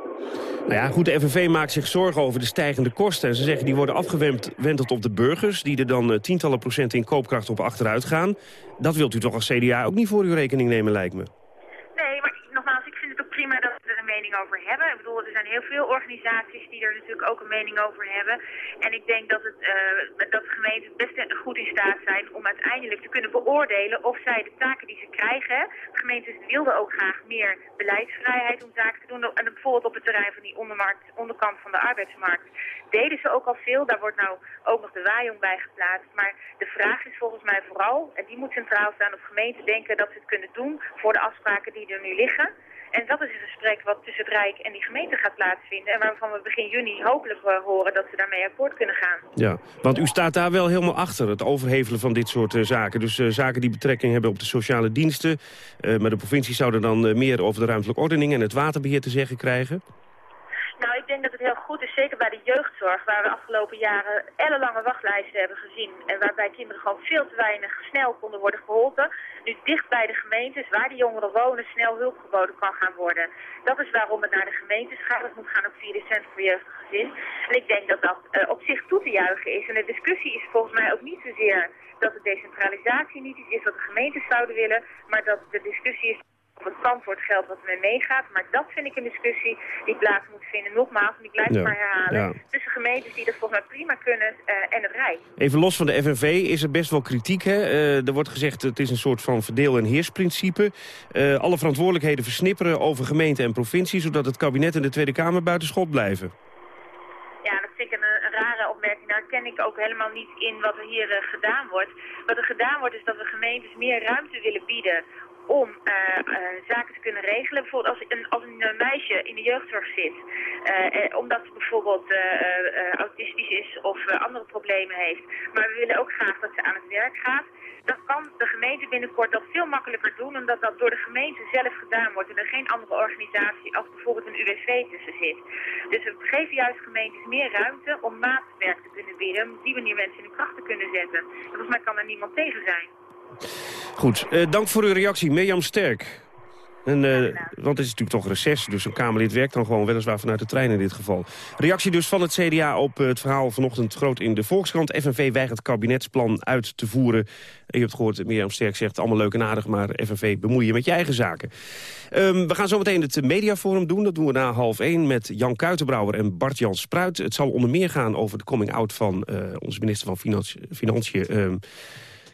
Nou ja, goed, de FNV maakt zich zorgen over de stijgende kosten. En ze zeggen die worden afgewenteld op de burgers... die er dan eh, tientallen procent in koopkracht op achteruit gaan. Dat wilt u toch als CDA ook niet voor uw rekening nemen, lijkt me. Nee, maar nogmaals, ik vind het ook prima dat we er een over hebben. Ik bedoel, er zijn heel veel organisaties die er natuurlijk ook een mening over hebben. En ik denk dat, het, eh, dat de gemeenten best goed in staat zijn om uiteindelijk te kunnen beoordelen of zij de taken die ze krijgen... De gemeentes wilden ook graag meer beleidsvrijheid om zaken te doen. En bijvoorbeeld op het terrein van die ondermarkt, onderkant van de arbeidsmarkt deden ze ook al veel. Daar wordt nou ook nog de waaijong bij geplaatst. Maar de vraag is volgens mij vooral, en die moet centraal staan, of gemeenten denken dat ze het kunnen doen voor de afspraken die er nu liggen. En dat is een gesprek wat tussen het Rijk en die gemeente gaat plaatsvinden. En waarvan we begin juni hopelijk eh, horen dat ze daarmee akkoord kunnen gaan. Ja, want u staat daar wel helemaal achter, het overhevelen van dit soort eh, zaken. Dus eh, zaken die betrekking hebben op de sociale diensten. Maar de provincie zou er dan meer over de ruimtelijke ordening en het waterbeheer te zeggen krijgen. Nou, ik denk dat het heel goed is, zeker bij de jeugdzorg, waar we afgelopen jaren ellenlange wachtlijsten hebben gezien. En waarbij kinderen gewoon veel te weinig snel konden worden geholpen. Nu dicht bij de gemeentes, waar die jongeren wonen, snel hulp geboden kan gaan worden. Dat is waarom het naar de gemeentes gaat. Het moet gaan via de Centrum voor Jeugdig Gezin. En ik denk dat dat eh, op zich toe te juichen is. En de discussie is volgens mij ook niet zozeer dat de decentralisatie niet iets is wat de gemeentes zouden willen, maar dat de discussie is op het verantwoordgeld wat ermee meegaat. Maar dat vind ik een discussie die plaats moet vinden. Nogmaals, en ik blijf het Ja, maar herhalen. ja. Tussen gemeentes die dat volgens mij prima kunnen eh, en het Rijk. Even los van de FNV is er best wel kritiek. Hè? Eh, er wordt gezegd het is een soort van verdeel- en heersprincipe. Eh, alle verantwoordelijkheden versnipperen over gemeente en provincie... zodat het kabinet en de Tweede Kamer buiten schot blijven. Ja, dat vind ik een, een rare opmerking. Daar ken ik ook helemaal niet in wat er hier gedaan wordt. Wat er gedaan wordt is dat we gemeentes meer ruimte willen bieden om eh, eh, zaken te kunnen regelen. Bijvoorbeeld als een, als een eh, meisje in de jeugdzorg zit, omdat ze bijvoorbeeld autistisch is of andere problemen heeft. Maar we willen ook graag dat ze aan het werk gaat. Dan kan de gemeente binnenkort dat veel makkelijker doen, omdat dat door de gemeente zelf gedaan wordt en er geen andere organisatie als bijvoorbeeld een UWV tussen zit. Dus we geven juist gemeentes meer ruimte om maatwerk te kunnen bieden, om op die manier mensen in de kracht te kunnen zetten. En volgens mij kan er niemand tegen zijn. Goed, eh, dank voor uw reactie, Mirjam Sterk. En, eh, want het is natuurlijk toch reces, dus een Kamerlid werkt dan gewoon weliswaar vanuit de trein in dit geval. Reactie dus van het CDA op eh, het verhaal vanochtend groot in de Volkskrant. FNV weigert kabinetsplan uit te voeren. En je hebt gehoord, Mirjam Sterk zegt allemaal leuk en aardig, maar FNV bemoei je met je eigen zaken. Ehm, we gaan zo meteen het mediaforum doen. Dat doen we na half één met Jan Kuitenbrouwer en Bart-Jan Spruit. Het zal onder meer gaan over de coming-out van onze minister van Financi- Financiën... ehm,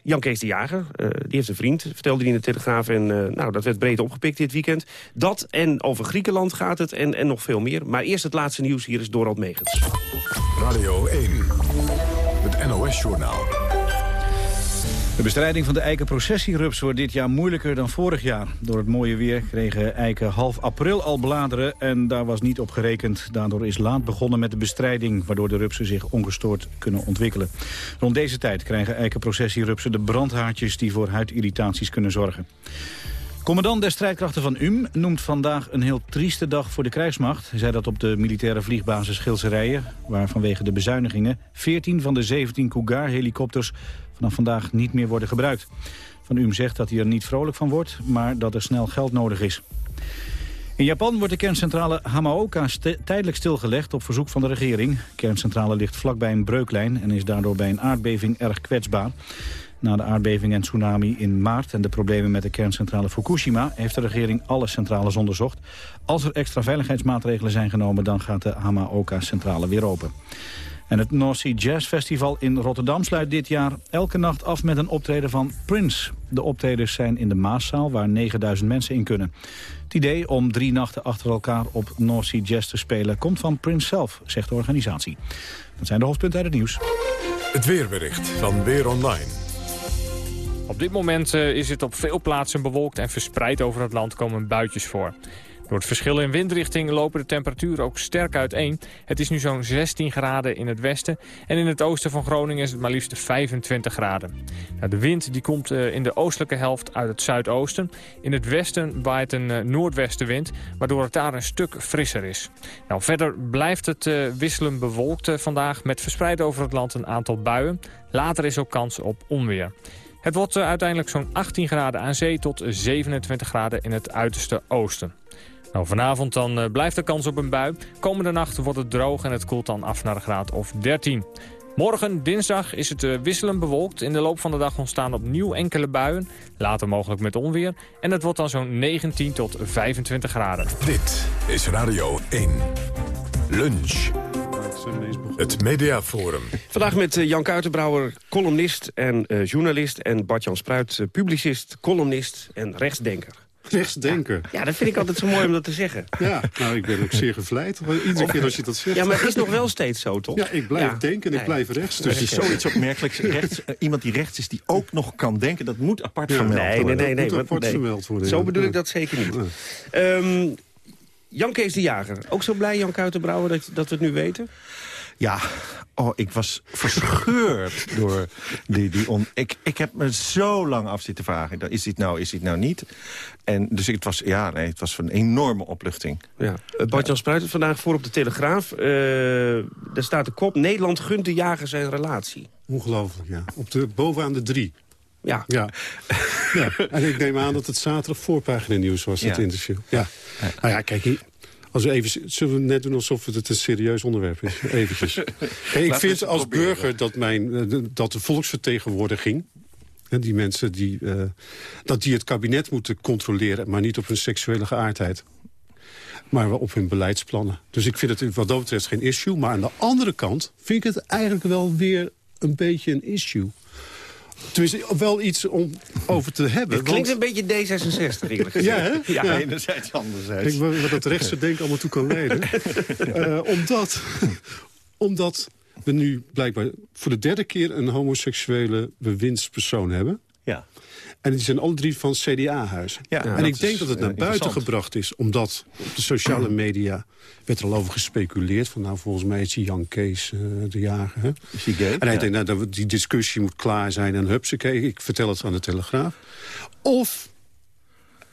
Jan Kees de Jager, eh, die heeft een vriend, vertelde hij in de Telegraaf. En eh, nou, dat werd breed opgepikt dit weekend. Dat en over Griekenland gaat het en, en nog veel meer. Maar eerst het laatste nieuws, hier is Dorald Megens. Radio 1, het NOS-journaal. De bestrijding van de eikenprocessierups wordt dit jaar moeilijker dan vorig jaar. Door het mooie weer kregen eiken half april al bladeren en daar was niet op gerekend. Daardoor is laat begonnen met de bestrijding, waardoor de rupsen zich ongestoord kunnen ontwikkelen. Rond deze tijd krijgen eikenprocessierupsen de brandhaartjes die voor huidirritaties kunnen zorgen. Commandant der strijdkrachten van UM noemt vandaag een heel trieste dag voor de krijgsmacht. Hij zei dat op de militaire vliegbasis Schilserijen, waar vanwege de bezuinigingen 14 van de 17 Cougar-helikopters vanaf vandaag niet meer worden gebruikt. Van UM zegt dat hij er niet vrolijk van wordt, maar dat er snel geld nodig is. In Japan wordt de kerncentrale Hamaoka tijdelijk stilgelegd op verzoek van de regering. De kerncentrale ligt vlakbij een breuklijn en is daardoor bij een aardbeving erg kwetsbaar. Na de aardbeving en tsunami in maart en de problemen met de kerncentrale Fukushima... heeft de regering alle centrales onderzocht. Als er extra veiligheidsmaatregelen zijn genomen... dan gaat de Hamaoka-centrale weer open. En het North Sea Jazz Festival in Rotterdam sluit dit jaar elke nacht af met een optreden van Prince. De optredens zijn in de Maaszaal waar 9000 mensen in kunnen. Het idee om drie nachten achter elkaar op North Sea Jazz te spelen komt van Prince zelf, zegt de organisatie. Dat zijn de hoofdpunten uit het nieuws. Het weerbericht van Weer Online. Op dit moment eh, is het op veel plaatsen bewolkt en verspreid over het land komen buitjes voor. Door het verschil in windrichting lopen de temperaturen ook sterk uiteen. Het is nu zo'n 16 graden in het westen en in het oosten van Groningen is het maar liefst 25 graden. Nou, de wind die komt eh, in de oostelijke helft uit het zuidoosten. In het westen waait een uh, noordwestenwind, waardoor het daar een stuk frisser is. Nou, verder blijft het uh, wisselen bewolkt vandaag met verspreid over het land een aantal buien. Later is ook kans op onweer. Het wordt uiteindelijk zo'n 18 graden aan zee tot 27 graden in het uiterste oosten. Nou, vanavond dan uh, blijft de kans op een bui. Komende nacht wordt het droog en het koelt dan af naar een graad of 13. Morgen, dinsdag, is het uh, wisselend bewolkt. In de loop van de dag ontstaan opnieuw enkele buien. Later mogelijk met onweer. En het wordt dan zo'n 19 tot 25 graden. Dit is Radio 1. Lunch. Het Mediaforum. Vandaag met uh, Jan Kuitenbrouwer, columnist en journalist... en Bart-Jan Spruit, publicist, columnist en rechtsdenker. [LAUGHS] Rechtsdenker. Ja, dat vind ik altijd zo mooi om dat te zeggen. [LAUGHS] Ja, nou, ik ben ook zeer gevleid. Iedere keer als je dat zegt. Ja, maar het is nog wel steeds zo, toch? Ja, ik blijf denken en ik blijf rechts. Dus het is zoiets opmerkelijks. [LAUGHS] Rechts, uh, iemand die rechts is, die ook nog kan denken, dat moet apart ja, vermeld nee, worden. Nee, nee, nee. Dat moet apart nee. vermeld worden. Zo bedoel ik dat zeker niet. Um, Jan Kees de Jager. Ook zo blij, Jan Kuitenbrouwer, dat, dat we het nu weten? Ja, oh, ik was verscheurd door die... die on... ik, ik heb me zo lang af zitten vragen. Is dit nou, is dit nou niet? En dus het was, ja, nee, het was een enorme opluchting. Ja. Bart-Jan Spruit vandaag voor op de Telegraaf. Uh, daar staat de kop, Nederland gunt de jager zijn relatie. Ongelooflijk, ja. Op de, bovenaan de drie. Ja. ja. ja. En ik neem aan dat het zaterdag voorpagina nieuws was, het ja. interview. Ja. ja. Nou ja, kijk, hier, als we even, zullen we net doen alsof het een serieus onderwerp is? Eventjes. [LAUGHS] Ik vind als proberen. burger dat, mijn, dat de volksvertegenwoordiging... die mensen die, uh, dat die het kabinet moeten controleren... maar niet op hun seksuele geaardheid. Maar op hun beleidsplannen. Dus ik vind het wat dat betreft geen issue. Maar aan de andere kant vind ik het eigenlijk wel weer een beetje een issue. Tenminste, wel iets om over te hebben. Het klinkt want... een beetje D66, eerlijk gezegd. Ja, hè? Ja, ja. enerzijds, anderzijds. Kijk, wat dat rechtse denken allemaal toe kan leiden. uh, [LAUGHS] omdat, [LAUGHS] omdat we nu blijkbaar voor de derde keer... een homoseksuele bewindspersoon hebben. Ja. En die zijn alle drie van CDA-huizen. Ja, en ik denk dat het naar buiten gebracht is. Omdat op de sociale media werd er al over gespeculeerd. Van nou, volgens mij is die Jan Kees uh, de jager. Hè? Is die gay? En hij denkt, nou, dat die discussie moet klaar zijn. En hupsakee, ik vertel het aan de Telegraaf. Of,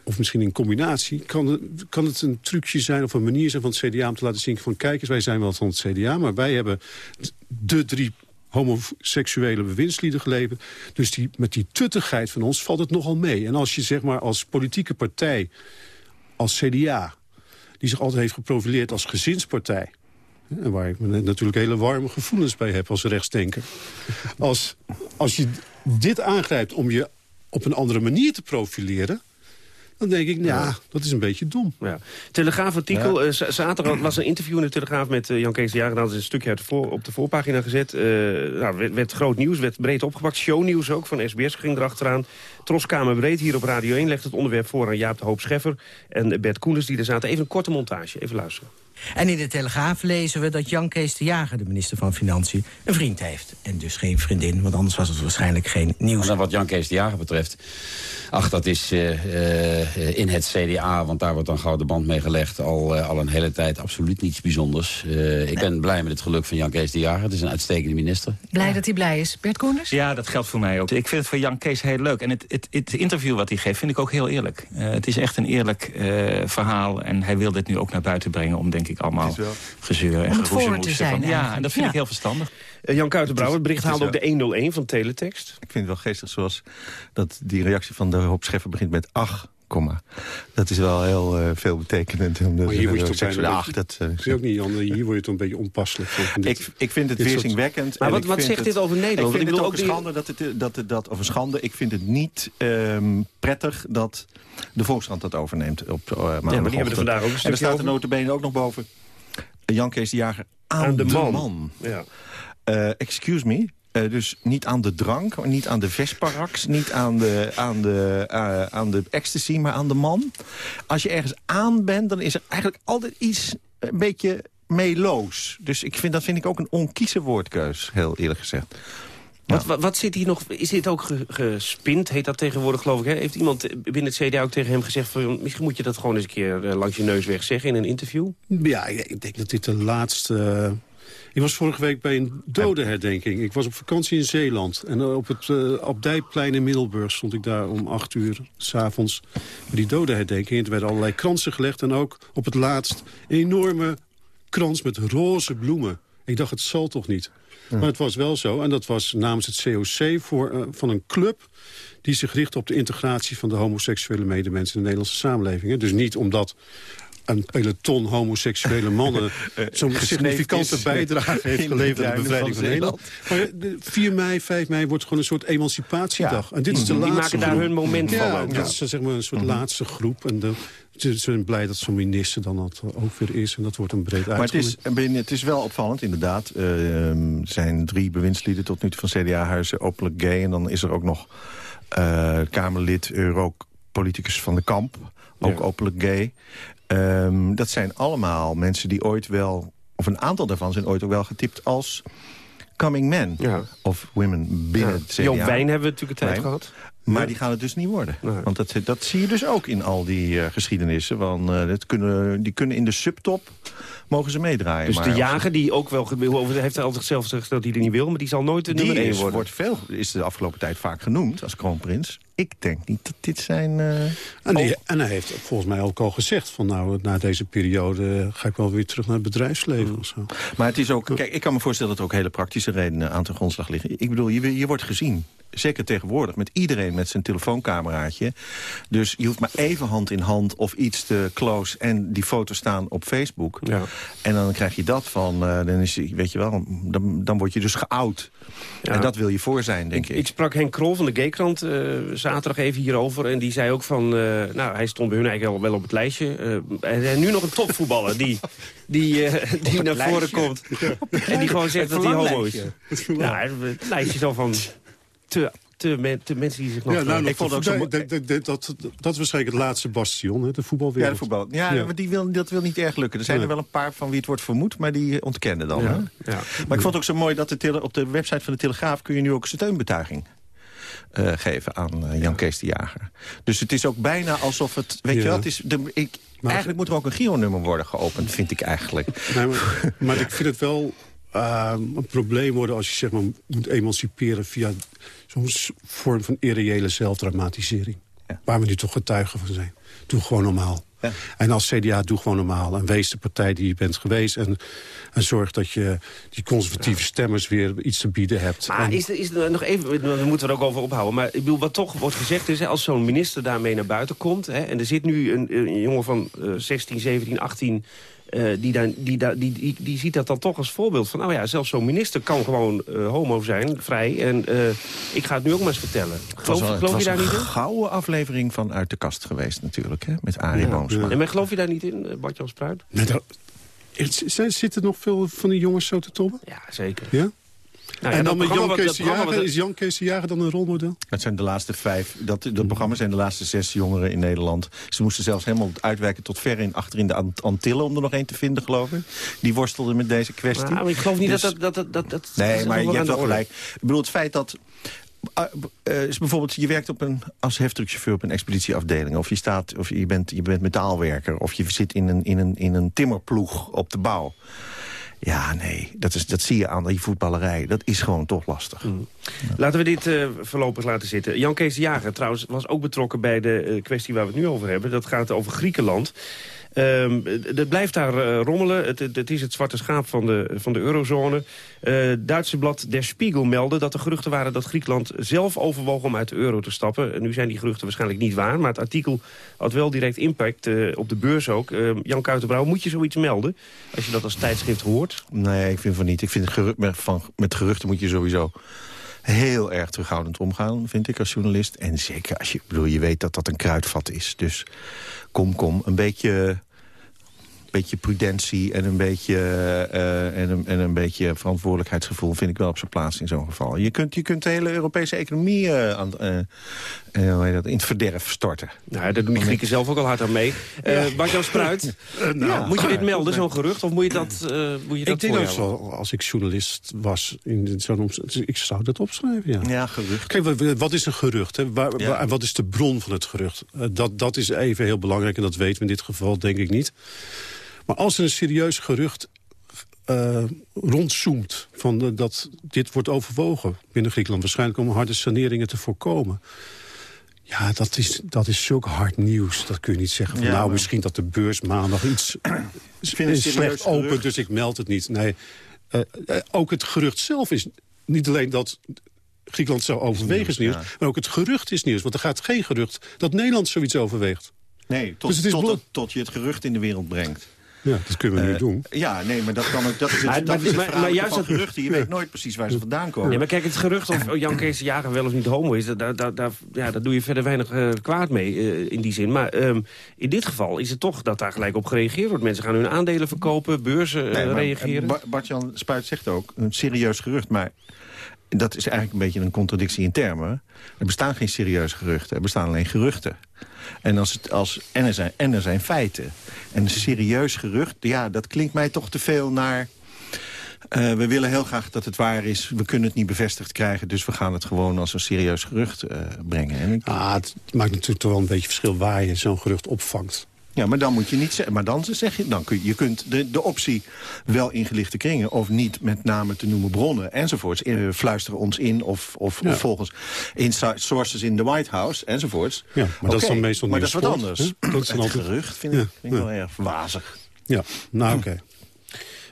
of misschien in combinatie, kan het, kan het een trucje zijn... of een manier zijn van het CDA om te laten zien... van kijk eens, wij zijn wel van het CDA... maar wij hebben de drie homoseksuele bewindslieden geleverd. Dus die, met die tuttigheid van ons valt het nogal mee. En als je zeg maar als politieke partij, als CDA... die zich altijd heeft geprofileerd als gezinspartij... waar ik natuurlijk hele warme gevoelens bij heb als rechtsdenker... als, als je dit aangrijpt om je op een andere manier te profileren... Dan denk ik, ja, ja, dat is een beetje dom. Ja. Telegraafartikel, ja. uh, zaterdag was een interview in de Telegraaf met uh, Jan Kees de Jager. Dat is een stukje uit de voor, op de voorpagina gezet. Uh, nou, werd, werd, groot nieuws, werd breed opgepakt. Shownieuws ook, van SBS ging erachteraan. Troskamer Breed hier op Radio 1 legt het onderwerp voor aan Jaap de Hoop Scheffer... en Bert Koenders die er zaten. Even een korte montage, even luisteren. En in de Telegraaf lezen we dat Jan Kees de Jager, de minister van Financiën, een vriend heeft. En dus geen vriendin, want anders was het waarschijnlijk geen nieuws. En wat Jan Kees de Jager betreft, ach, dat is uh, uh, in het CDA, want daar wordt dan gauw de band mee gelegd, al, uh, al een hele tijd absoluut niets bijzonders. ik ben blij met het geluk van Jan Kees de Jager. Het is een uitstekende minister. Blij dat hij blij is. Bert Koenders? Ja, dat geldt voor mij ook. Ik vind het voor Jan Kees heel leuk. En het, het, het interview wat hij geeft, vind ik ook heel eerlijk. het is echt een eerlijk verhaal. En hij wil dit nu ook naar buiten brengen om, denk ik, allemaal gezeur en geroezemoes. Van, ja, en dat vind ja. ik heel verstandig. Uh, Jan Kuitenbrouwer, het bericht haalde ook de 101 van Teletext. Ik vind het wel geestig zoals dat die reactie van de hoop Scheffer begint met ach. Komma. Dat is wel heel uh, veelbetekenend. Maar hier word je toch bijna ach, dat, uh, zie ook niet, Jan. Hier word je toch een beetje onpasselijk van. Dit, ik, ik vind het weerzinwekkend. Maar wat, wat zegt dit over Nederland? Ik vind het ook een schande dat het, dat, het, dat, of een schande. Ik vind het niet um, prettig dat de Volkskrant dat overneemt op uh, Ja, maar die hebben er vandaag ook een En er staat er notabene ook nog boven. Jan Kees de Jager aan, aan de, de, man. man. Ja. Uh, excuse me. Uh, dus niet aan de drank, niet aan de Vesparax, niet aan de, aan, de, uh, aan de ecstasy, maar aan de man. Als je ergens aan bent, dan is er eigenlijk altijd iets een beetje meeloos. Dus ik vind, dat vind ik ook een onkieze woordkeus, heel eerlijk gezegd. Wat, wat, wat, zit hier nog? Is dit ook gespind, heet dat tegenwoordig geloof ik? Hè? Heeft iemand binnen het CDA ook tegen hem gezegd... Van, misschien moet je dat gewoon eens een keer langs je neus weg zeggen in een interview? Ja, ik denk dat dit de laatste... Uh, ik was vorige week bij een dodenherdenking. Ik was op vakantie in Zeeland. En op het uh, Abdijplein in Middelburg stond ik daar om acht uur s'avonds... bij die dodenherdenking. En er werden allerlei kransen gelegd. En ook op het laatst een enorme krans met roze bloemen. Ik dacht, het zal toch niet? Ja. Maar het was wel zo, en dat was namens het COC voor, uh, van een club... die zich richt op de integratie van de homoseksuele medemensen... in de Nederlandse samenleving. Dus niet omdat een peloton homoseksuele mannen... [LAUGHS] zo'n significante bijdrage heeft geleverd aan de bevrijding van Nederland. Maar 4 mei, 5 mei wordt gewoon een soort emancipatiedag. Ja. En dit is de die laatste maken daar groep. hun moment ja, van. Ook, dat is zeg maar een soort mm -hmm. laatste groep. En de, ze zijn blij dat zo'n minister dan dat ook weer is. En dat wordt een breed Maar het is, het is wel opvallend, inderdaad. Uh, er zijn drie bewindslieden tot nu toe van CDA-huizen openlijk gay. En dan is er ook nog uh, Kamerlid, Euro-politicus van de Kamp. Ook ja. openlijk gay. Um, dat zijn allemaal mensen die ooit wel... of een aantal daarvan zijn ooit ook wel getypt als coming men. Ja. Of women binnen ja. Joop Wijn hebben we natuurlijk een tijd gehad. Maar ja. die gaan het dus niet worden. Nee. Want dat, dat zie je dus ook in al die uh, geschiedenissen. Want, uh, dat kunnen, die kunnen in de subtop mogen ze meedraaien. Dus maar de jager die ook wel... Hij heeft altijd zelf gezegd dat hij er niet wil... maar die zal nooit de die nummer 1 is, worden. wordt veel, is de afgelopen tijd vaak genoemd als kroonprins. Ik denk niet dat dit zijn... Uh, en, die, en, hij heeft volgens mij ook al gezegd... van nou, na deze periode ga ik wel weer terug naar het bedrijfsleven. Mm. Of zo. Maar het is ook... Kijk, ik kan me voorstellen dat er ook hele praktische redenen aan ten grondslag liggen. Ik bedoel, je, je wordt gezien zeker tegenwoordig, met iedereen met zijn telefooncameraatje. Dus je hoeft maar even hand in hand of iets te close... en die foto's staan op Facebook. Ja. En dan krijg je dat van, uh, dan, is, weet je wel, dan, dan word je dus geout. Ja. En dat wil je voor zijn, denk ik. Ik, ik sprak Henk Krol van de Gaykrant uh, zaterdag even hierover. En die zei ook van, uh, nou, hij stond bij hun eigenlijk al wel op het lijstje. en hij nu nog een topvoetballer die, die, die naar lijstje. voren komt. en die gewoon zegt dat hij homo is. Ja, het lijstje zo van te, te, te mensen die zich nog... Ja, nou, ik vond ook zo... Dat, dat, dat, dat is waarschijnlijk het laatste bastion, hè, de voetbalwereld. Ja, de voetbal. Ja, ja. Maar die wil, dat wil niet erg lukken. Er zijn ja. er wel een paar van wie het wordt vermoed, maar die ontkennen dan. Ja. Hè? Ja. Maar ik vond het ook zo mooi dat de tele, op de website van de Telegraaf... kun je nu ook steunbetuiging uh, geven aan uh, Jan Kees de Jager. Dus het is ook bijna alsof het... Weet je wat? Is de, ik, maar eigenlijk moet er ook een Giro-nummer worden geopend, vind ik eigenlijk. Nee, maar, [LAUGHS] maar ik vind het wel... Uh, een probleem worden als je zeg maar, moet emanciperen via zo'n vorm van irreële zelfdramatisering. Ja. Waar we nu toch getuigen van zijn. Doe gewoon normaal. Ja. En als CDA, doe gewoon normaal. En wees de partij die je bent geweest. En, en zorg dat je die conservatieve stemmers weer iets te bieden hebt. Maar en... is er, is er nog even, daar moeten we er ook over ophouden. Maar ik bedoel, wat toch wordt gezegd is, hè, als zo'n minister daarmee naar buiten komt... Hè, en er zit nu een, een jongen van uh, 16, 17, 18... Uh, die, dan, die, die, die, die ziet dat dan toch als voorbeeld van... nou ja, zelfs zo'n minister kan gewoon uh, homo zijn, vrij. En uh, ik ga het nu ook maar eens vertellen. Geloof, wel, geloof je daar niet in? een gouden aflevering van Uit de Kast geweest natuurlijk, hè? met Arie ja, Boomsma. Ja. En geloof je daar niet in, Bart-Jan Spruit? Nee, dat, zitten nog veel van die jongens zo te tobben? Ja, zeker. Ja? Nou ja, en dat dan met Jan Kees dat Jager, is Jan Kees de Jager dan een rolmodel? Het zijn de laatste vijf. Dat, dat programma zijn de laatste zes jongeren in Nederland. Ze moesten zelfs helemaal uitwijken tot ver in, achter in de Ant- Antillen... om er nog één te vinden, geloof ik. Die worstelden met deze kwestie. Nou, ik geloof niet Dus- dat dat... dat, dat, dat Nee, dat maar je hebt wel gelijk. Ik bedoel, het feit dat... uh, uh, is bijvoorbeeld, je werkt op een, als heftruckchauffeur op een expeditieafdeling... of je, staat, of je, bent, je bent metaalwerker... of je zit in een, in, een, in een timmerploeg op de bouw. Ja, nee, dat, is, dat zie je aan die voetballerij. Dat is gewoon toch lastig. Laten we dit eh, voorlopig laten zitten. Jan Kees de Jager trouwens was ook betrokken bij de eh, kwestie waar we het nu over hebben. Dat gaat over Griekenland. Ehm, het blijft daar rommelen. Het, is het zwarte schaap van de, van de eurozone. Eh Duitse blad Der Spiegel meldde dat er geruchten waren... dat Griekenland zelf overwoog om uit de euro te stappen. En nu zijn die geruchten waarschijnlijk niet waar. Maar het artikel had wel direct impact eh, op de beurs ook. Eh, Jan Kuitenbrouw, moet je zoiets melden? Als je dat als tijdschrift hoort? Nee, ik vind van niet. Ik vind van, met geruchten moet je sowieso heel erg terughoudend omgaan, vind ik, als journalist. En zeker als je, bedoel, je weet dat dat een kruidvat is. Dus kom, kom, een beetje, beetje prudentie en een beetje, uh, en, een, en een beetje verantwoordelijkheidsgevoel... vind ik wel op zijn plaats in zo'n geval. Je kunt, je kunt de hele Europese economie uh, aan, uh, hoe heet dat, in het verderf storten. Nou, daar doen die Grieken zelf ook al hard aan mee. Uh, Bart-Jan Spruit, [LAUGHS] nou, ja. moet je dit melden, zo'n gerucht? Of moet je dat, uh, moet je dat Ik denk dat zo, als ik journalist was, in zo'n ik zou dat opschrijven, ja. Ja, gerucht. Kijk, wat, wat is een gerucht? Hè? Waar, ja. waar, wat is de bron van het gerucht? Uh, dat, dat is even heel belangrijk en dat weten we in dit geval denk ik niet. Maar als er een serieus gerucht uh, rondzoomt... Van, uh, dat dit wordt overwogen binnen Griekenland... waarschijnlijk om harde saneringen te voorkomen... Ja, dat is, dat is zulk hard nieuws. Dat kun je niet zeggen van, ja, nou, maar... misschien dat de beurs maandag iets [CLEARS THROAT] is slecht open, dus ik meld het niet. Nee, uh, ook het gerucht zelf is niet alleen dat Griekenland zou overwegen is nieuws, ja. maar ook het gerucht is nieuws. Want er gaat geen gerucht dat Nederland zoiets overweegt. Nee, tot, dus tot je het gerucht in de wereld brengt. Ja, dat kunnen we uh, nu doen. Ja, nee, maar dat, kan ook, dat is het, maar, dat is het maar, maar juist van geruchten. Je weet nooit precies waar ze vandaan komen. Nee, maar kijk, het gerucht of Jan Kees Jager wel of niet homo is... daar, daar, daar, ja, daar doe je verder weinig uh, kwaad mee uh, in die zin. Maar um, in dit geval is het toch dat daar gelijk op gereageerd wordt. Mensen gaan hun aandelen verkopen, beurzen nee, reageren. Bar Bart-Jan Spuit zegt ook, een serieus gerucht... maar dat is eigenlijk een beetje een contradictie in termen. Er bestaan geen serieuze geruchten, er bestaan alleen geruchten. En, als het, als, en, er zijn, en er zijn feiten. En een serieus gerucht, ja, dat klinkt mij toch te veel naar... Uh, we willen heel graag dat het waar is. We kunnen het niet bevestigd krijgen. Dus we gaan het gewoon als een serieus gerucht uh, brengen. En ah, het maakt natuurlijk toch wel een beetje verschil waar je zo'n gerucht opvangt. Ja, maar dan moet je niet zeggen. Maar dan zeg je, dan kun je, je kunt de, de optie wel ingelichte kringen of niet met name te noemen bronnen enzovoorts. Uh, fluisteren ons in of, of, ja. of volgens inside sources in de White House enzovoorts. Ja, maar okay, dat is dan meestal Maar dat is wat anders. Hè? Dat is altijd... gerucht vind ik, vind ik wel erg wazig. Ja, nou oké. Okay.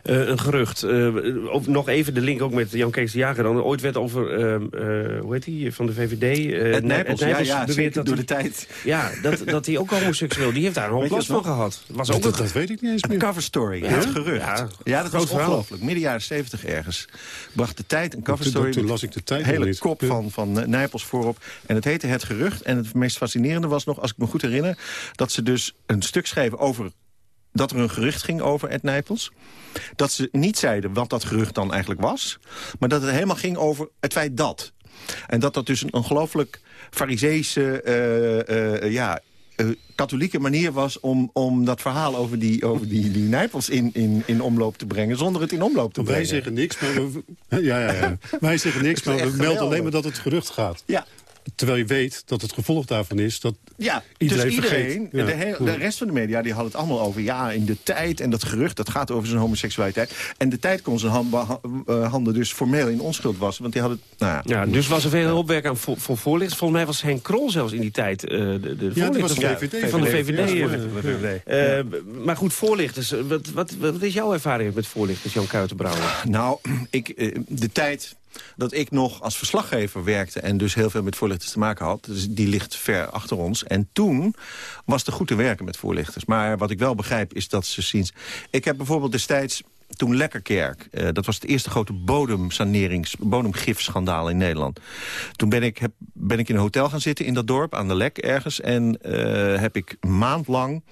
Uh, een gerucht. Uh, of nog even de link ook met Jan Kees de Jager. Dan ooit werd over, uh, hoe heet hij, van de VVD? het Nijpels, ja, ja, beweert dat door de tijd. Ja, dat, dat hij ook homoseksueel, die heeft daar een hoop last van gehad. Was ook dat, dat weet ik niet eens meer. Een cover story, ja? het gerucht. Ja, ja dat was ongelooflijk. Midden jaren 70 ergens. Bracht de tijd een cover story. Toen, toen las ik de tijd hele niet. kop van, van Nijpels voorop. En het heette Het Gerucht. En het meest fascinerende was nog, als ik me goed herinner... dat ze dus een stuk schreven over dat er een gerucht ging over Ed Nijpels. Dat ze niet zeiden wat dat gerucht dan eigenlijk was. Maar dat het helemaal ging over het feit dat. En dat dat dus een ongelooflijk fariseese... Uh, uh, ja, uh, katholieke manier was om, om dat verhaal over die, over die, die Nijpels in, in, in omloop te brengen... zonder het in omloop te Wij brengen. zeggen niks, maar we, [LAUGHS] ja, ja, ja. Wij zeggen niks, maar we melden alleen maar dat het gerucht gaat. Ja. Terwijl je weet dat het gevolg daarvan is dat ja, iedereen dus iedereen. Ja. De, hele, de, rest van de media die had het allemaal over... ja, in de tijd en dat gerucht, dat gaat over zijn homoseksualiteit. En de tijd kon zijn uh, handen dus formeel in onschuld wassen. Want die hadden... Nou ja, ja, dus was er veel opwerk aan voor, voor voorlichters. Volgens mij was Henk Krol zelfs in die tijd uh, de, de ja, voorlichter van de VVD. Van de VVD. Ja, uh, maar goed, voorlichters. Wat, wat, wat is jouw ervaring met voorlichters, Jan Kuitenbrouwer? Nou, ik, de tijd dat ik nog als verslaggever werkte... en dus heel veel met voorlichters te maken had... Dus die ligt ver achter ons. En toen was het goed te werken met voorlichters. Maar wat ik wel begrijp is dat ze sinds... Ik heb bijvoorbeeld destijds toen Lekkerkerk. Uh, dat was het eerste grote bodemsanerings, bodemgifschandaal in Nederland. Toen ben ik, heb, ben ik in een hotel gaan zitten in dat dorp, aan de Lek ergens. En uh, heb ik maandlang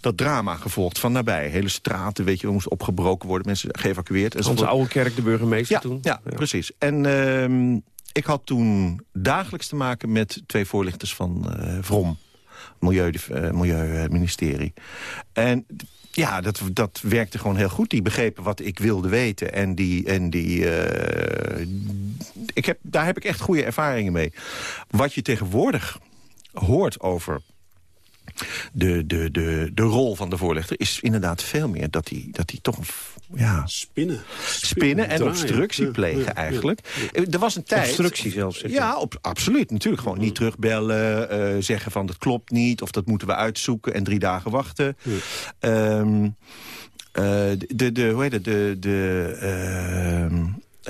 dat drama gevolgd van nabij. Hele straten, weet je, moesten opgebroken worden, mensen geëvacueerd. En Onze oude kerk, de burgemeester ja, toen? Ja, ja. precies. En uh, ik had toen dagelijks te maken met twee voorlichters van uh, VROM. Milieu, uh, Milieuministerie. En ja, dat, dat werkte gewoon heel goed. Die begrepen wat ik wilde weten. En die... En die uh, ik heb, daar heb ik echt goede ervaringen mee. Wat je tegenwoordig hoort over de, de, de, de rol van de voorlichter... is inderdaad veel meer dat hij dat die toch... Ja, spinnen. Spinnen en obstructie plegen ja, eigenlijk. Ja, er was een tijd... Obstructie zelfs. Ja, op, absoluut. Natuurlijk gewoon niet terugbellen, uh, zeggen van dat klopt niet... of dat moeten we uitzoeken en drie dagen wachten. Um, uh, de, de, hoe heet het, de... de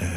uh,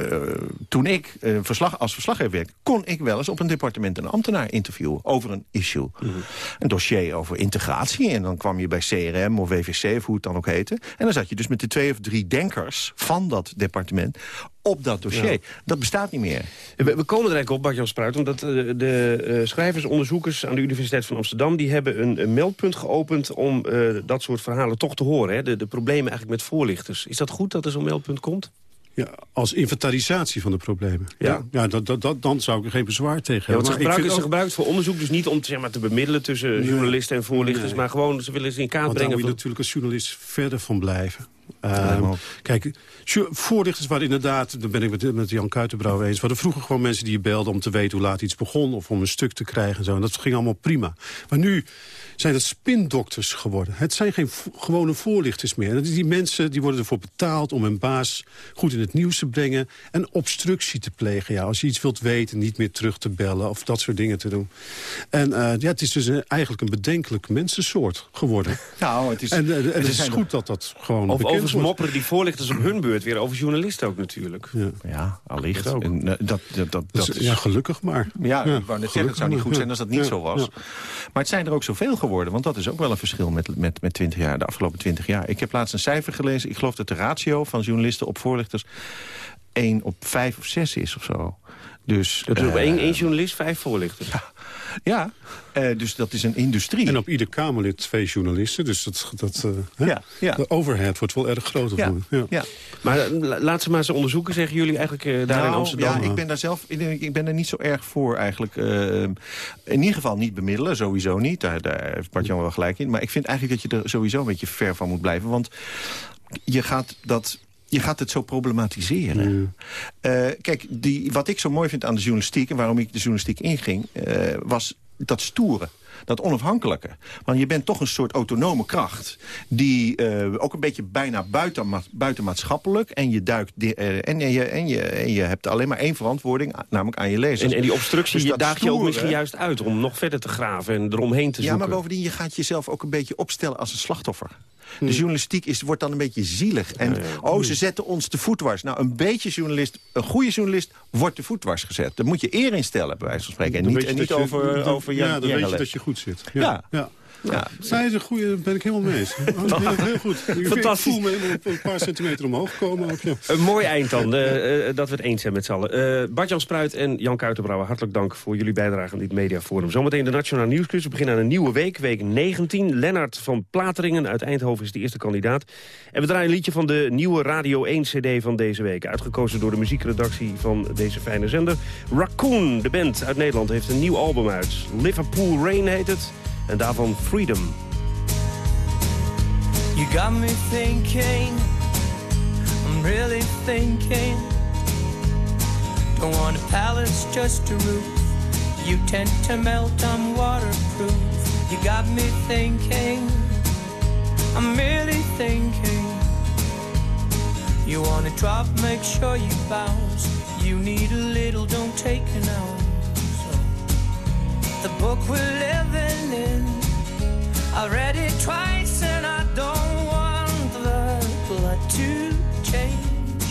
uh, toen ik uh, verslag, als verslaggever werkte... kon ik wel eens op een departement een ambtenaar interviewen over een issue. Mm -hmm. Een dossier over integratie. En dan kwam je bij CRM of WVC, of hoe het dan ook heette. En dan zat je dus met de twee of drie denkers van dat departement op dat dossier. Ja. Dat bestaat niet meer. We, we komen er eigenlijk op, Bart-Jan Spruit... omdat uh, de schrijvers, onderzoekers aan de Universiteit van Amsterdam... die hebben een, een meldpunt geopend om dat soort verhalen toch te horen. Hè? De, de problemen eigenlijk met voorlichters. Is dat goed dat er zo'n meldpunt komt? Ja, als inventarisatie van de problemen. Ja, ja, dat, dat, dat, dan zou ik er geen bezwaar tegen hebben. Ja, want ze gebruiken ze gebruikt voor onderzoek, dus niet om zeg maar, te bemiddelen tussen nee. journalisten en voorlichters, nee. maar gewoon ze willen ze in kaart want brengen. Daar moet je natuurlijk als journalist verder van blijven. Uh, kijk, voorlichters waren inderdaad, daar ben ik met, met Jan Kuitenbrouw eens... waren vroeger gewoon mensen die je belden om te weten hoe laat iets begon... of om een stuk te krijgen en zo. En dat ging allemaal prima. Maar nu zijn het spindokters geworden. Het zijn geen gewone voorlichters meer. Die mensen die worden ervoor betaald om hun baas goed in het nieuws te brengen... en obstructie te plegen. Ja, als je iets wilt weten, niet meer terug te bellen of dat soort dingen te doen. En uh, ja, het is dus een, eigenlijk een bedenkelijk mensensoort geworden. Nou, het is, en, uh, en het is goed dat dat gewoon Of overigens mopperen die voorlichters op hun beurt weer over journalisten ook natuurlijk. Ja, ja allicht. Dat, ook. En, uh, dat, dat, dat, dat is, ja, gelukkig maar. Ja, ja ik wou net zeggen, het zou niet goed zijn als dat niet ja, zo was. Ja. Maar het zijn er ook zoveel geworden, want dat is ook wel een verschil met, met, met 20 jaar, de afgelopen 20 jaar. Ik heb laatst een cijfer gelezen, ik geloof dat de ratio van journalisten op voorlichters 1 op 5 of 6 is of zo. Dus, dat is op één, één journalist, vijf voorlichters. Ja, ja uh, dus dat is een industrie. En op ieder Kamerlid twee journalisten. Dus dat, dat, uh, ja, ja. de overhead wordt wel erg groter. Ja, ja. ja. Maar laat ze maar eens onderzoeken, zeggen jullie eigenlijk uh, daar nou, in Amsterdam? Ja, ik ben daar zelf ik ben er niet zo erg voor eigenlijk. in ieder geval niet bemiddelen, sowieso niet. Daar, daar heeft Bart-Jan wel gelijk in. Maar ik vind eigenlijk dat je er sowieso een beetje ver van moet blijven. Want je gaat dat je gaat het zo problematiseren. Uh, kijk, die, wat ik zo mooi vind aan de journalistiek... en waarom ik de journalistiek inging, uh, was dat stoeren. Dat onafhankelijke. Want je bent toch een soort autonome kracht. Die uh, ook een beetje bijna buiten, buitenmaatschappelijk. En je duikt en, je, en, je, en je hebt alleen maar één verantwoording. Namelijk aan je lezers. En, en die obstructie dus je daag stoeren, je ook misschien juist uit. Om nog verder te graven en eromheen te zoeken. Ja, maar bovendien, je gaat jezelf ook een beetje opstellen als een slachtoffer. De journalistiek is, wordt dan een beetje zielig. En, oh, ze zetten ons te voetwars. Nou, een beetje journalist, een goede journalist, wordt te voetwars gezet. Daar moet je eer in stellen, bij wijze van spreken. En dan niet, en niet je, over, over Ja, dan weet je dat je goed zit. Ja. ja. Ja. Zij is een goede, daar ben ik helemaal mee eens. [LAUGHS] Heel, heel goed. Fantastisch. Ik voel me een paar centimeter omhoog komen. Ook, ja. Een mooi eind dan, uh, uh, dat we het eens zijn met z'n allen. Uh, Bart-Jan Spruit en Jan Kuitenbrouwer, hartelijk dank voor jullie bijdrage aan dit mediaforum. Zometeen de Nationaal Nieuwsquiz. We beginnen aan een nieuwe week, week 19. Lennart van Plateringen uit Eindhoven is de eerste kandidaat. En we draaien een liedje van de nieuwe Radio 1 CD van deze week. Uitgekozen door de muziekredactie van deze fijne zender. Raccoon, de band uit Nederland, heeft een nieuw album uit. Liverpool Rain heet het. En daarvan Freedom. You got me thinking, I'm really thinking. Don't want a palace, just a roof. You tend to melt, I'm waterproof. You got me thinking, I'm really thinking. You wanna drop, make sure you bounce. You need a little, don't take an ounce. The book we're living in, I read it twice and I don't want the blood to change.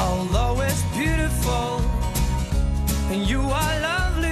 Although it's beautiful and you are lovely,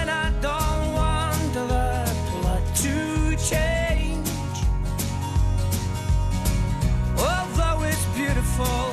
beautiful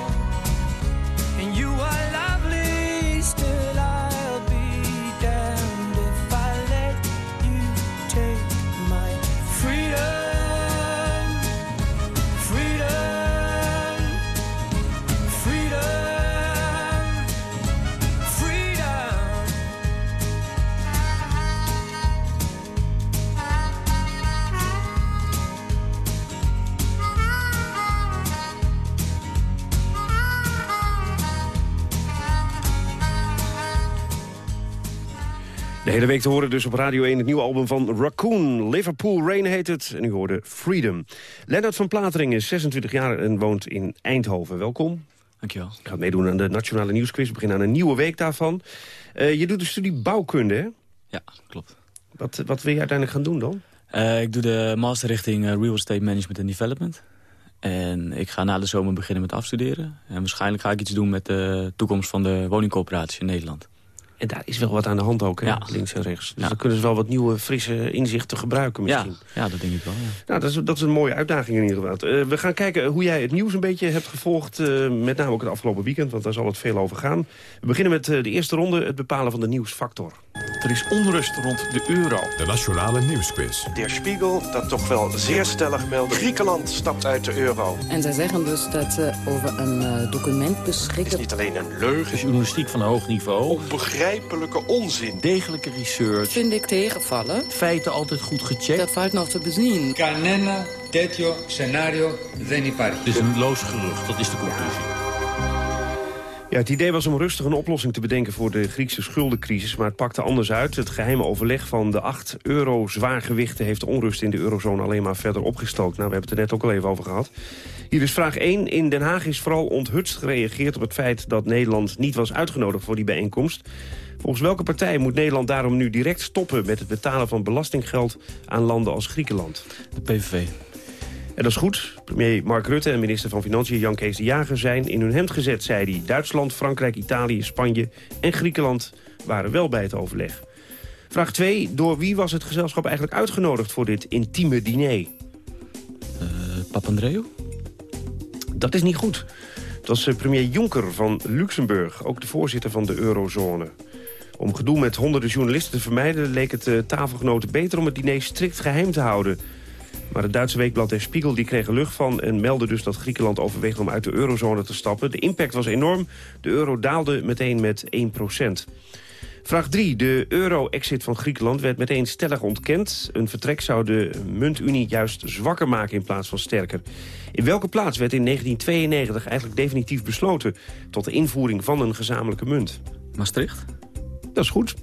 De hele week te horen dus op Radio 1 het nieuwe album van Raccoon. Liverpool Rain heet het en u hoorde Freedom. Lennart van Platering is 26 jaar en woont in Eindhoven. Welkom. Dankjewel. Je gaat meedoen aan de Nationale Nieuwsquiz. We beginnen aan een nieuwe week daarvan. Eh, je doet de studie bouwkunde, hè? Ja, klopt. Wat, wat wil je uiteindelijk gaan doen dan? Eh, ik doe de master richting eh, Real Estate Management and Development. En ik ga na de zomer beginnen met afstuderen. En waarschijnlijk ga ik iets doen met de toekomst van de woningcoöperatie in Nederland. En daar is wel wat aan de hand ook, hè? Ja. links en rechts. Dus dan kunnen ze wel wat nieuwe, frisse inzichten gebruiken misschien. Ja, ja, dat denk ik wel. Ja. Nou, dat is, dat is een mooie uitdaging in ieder geval. Eh, we gaan kijken hoe jij het nieuws een beetje hebt gevolgd. eh, met name ook het afgelopen weekend, want daar zal het veel over gaan. We beginnen met eh, de eerste ronde, het bepalen van de nieuwsfactor. Er is onrust rond de euro. De Nationale Nieuwsquiz. Der Spiegel, dat toch wel zeer stellig meldde. Griekenland stapt uit de euro. En zij zeggen dus dat ze over een eh, document beschikken. Het is niet alleen een leugen. Journalistiek van hoog niveau. Onbegrijpelijke onzin. Degelijke research. Vind ik tegenvallen. Feiten altijd goed gecheckt. Dat valt nog te bezien. Κανένα τέτοιο σενάριο δεν υπάρχει. Het is een loos gerucht, dat is de conclusie. Ja, het idee was om rustig een oplossing te bedenken voor de Griekse schuldencrisis, maar het pakte anders uit. Het geheime overleg van de 8 euro zwaargewichten heeft de onrust in de eurozone alleen maar verder opgestookt. Nou, we hebben het er net ook al even over gehad. Hier is vraag 1. In Den Haag is vooral onthutst gereageerd op het feit dat Nederland niet was uitgenodigd voor die bijeenkomst. Volgens welke partij moet Nederland daarom nu direct stoppen met het betalen van belastinggeld aan landen als Griekenland? De PVV. En dat is goed. Premier Mark Rutte en minister van Financiën Jan Kees de Jager zijn in hun hemd gezet, zei hij. Duitsland, Frankrijk, Italië, Spanje en Griekenland waren wel bij het overleg. Vraag 2. Door wie was het gezelschap eigenlijk uitgenodigd voor dit intieme diner? Uh, Papandreou? Dat is niet goed. Het was eh, premier Juncker van Luxemburg, ook de voorzitter van de eurozone. Om gedoe met honderden journalisten te vermijden... leek het uh, tafelgenoten beter om het diner strikt geheim te houden. Maar het Duitse weekblad Der Spiegel die kreeg er lucht van... en meldde dus dat Griekenland overweegt om uit de eurozone te stappen. De impact was enorm. De euro daalde meteen met 1% Vraag 3. De euro-exit van Griekenland werd meteen stellig ontkend. Een vertrek zou de muntunie juist zwakker maken in plaats van sterker. In welke plaats werd in 1992 eigenlijk definitief besloten... tot de invoering van een gezamenlijke munt? Maastricht. Dat is goed.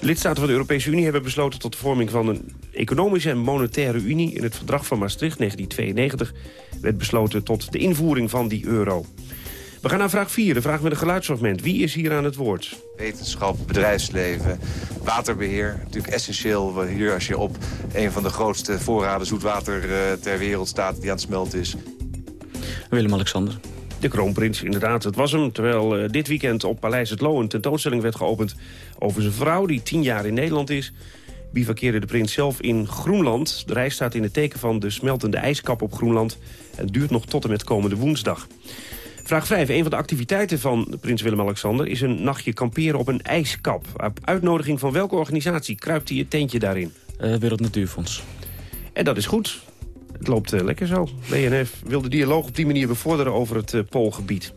De lidstaten van de Europese Unie hebben besloten tot de vorming van een economische en monetaire unie. In het verdrag van Maastricht 1992 werd besloten tot de invoering van die euro. We gaan naar vraag 4, de vraag met een geluidsfragment. Wie is hier aan het woord? Wetenschap, bedrijfsleven, waterbeheer. Natuurlijk essentieel hier als je op een van de grootste voorraden zoetwater uh, ter wereld staat die aan het smelten is. Willem-Alexander. De kroonprins, inderdaad. Het was hem, terwijl uh, dit weekend op Paleis het Loo een tentoonstelling werd geopend over zijn vrouw die tien jaar in Nederland is. Bivakkeerde de prins zelf in Groenland. De reis staat in het teken van de smeltende ijskap op Groenland en duurt nog tot en met komende woensdag. Vraag 5. Een van de activiteiten van prins Willem-Alexander... is een nachtje kamperen op een ijskap. Op uitnodiging van welke organisatie kruipt hij het tentje daarin? Uh, Wereld Natuurfonds. En dat is goed. Het loopt uh, lekker zo. BNF wil de dialoog op die manier bevorderen over het uh, Poolgebied.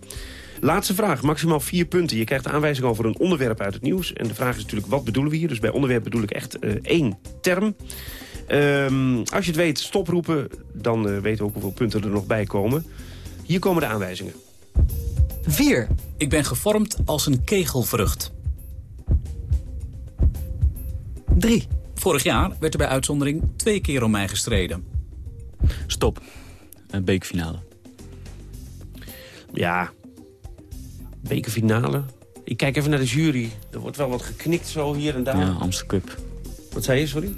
Laatste vraag, maximaal vier punten. Je krijgt aanwijzing over een onderwerp uit het nieuws. En de vraag is natuurlijk, wat bedoelen we hier? Dus bij onderwerp bedoel ik echt één term. Um, als je het weet, stoproepen. Dan weten we ook hoeveel punten er nog bij komen. Hier komen de aanwijzingen. 4. Ik ben gevormd als een kegelvrucht. 3. Vorig jaar werd er bij uitzondering twee keer om mij gestreden. Stop. Een bekerfinale. Ja, bekerfinale. Ik kijk even naar de jury. Er wordt wel wat geknikt zo hier en daar. Ja, Amsterdam Cup. Wat zei je, sorry?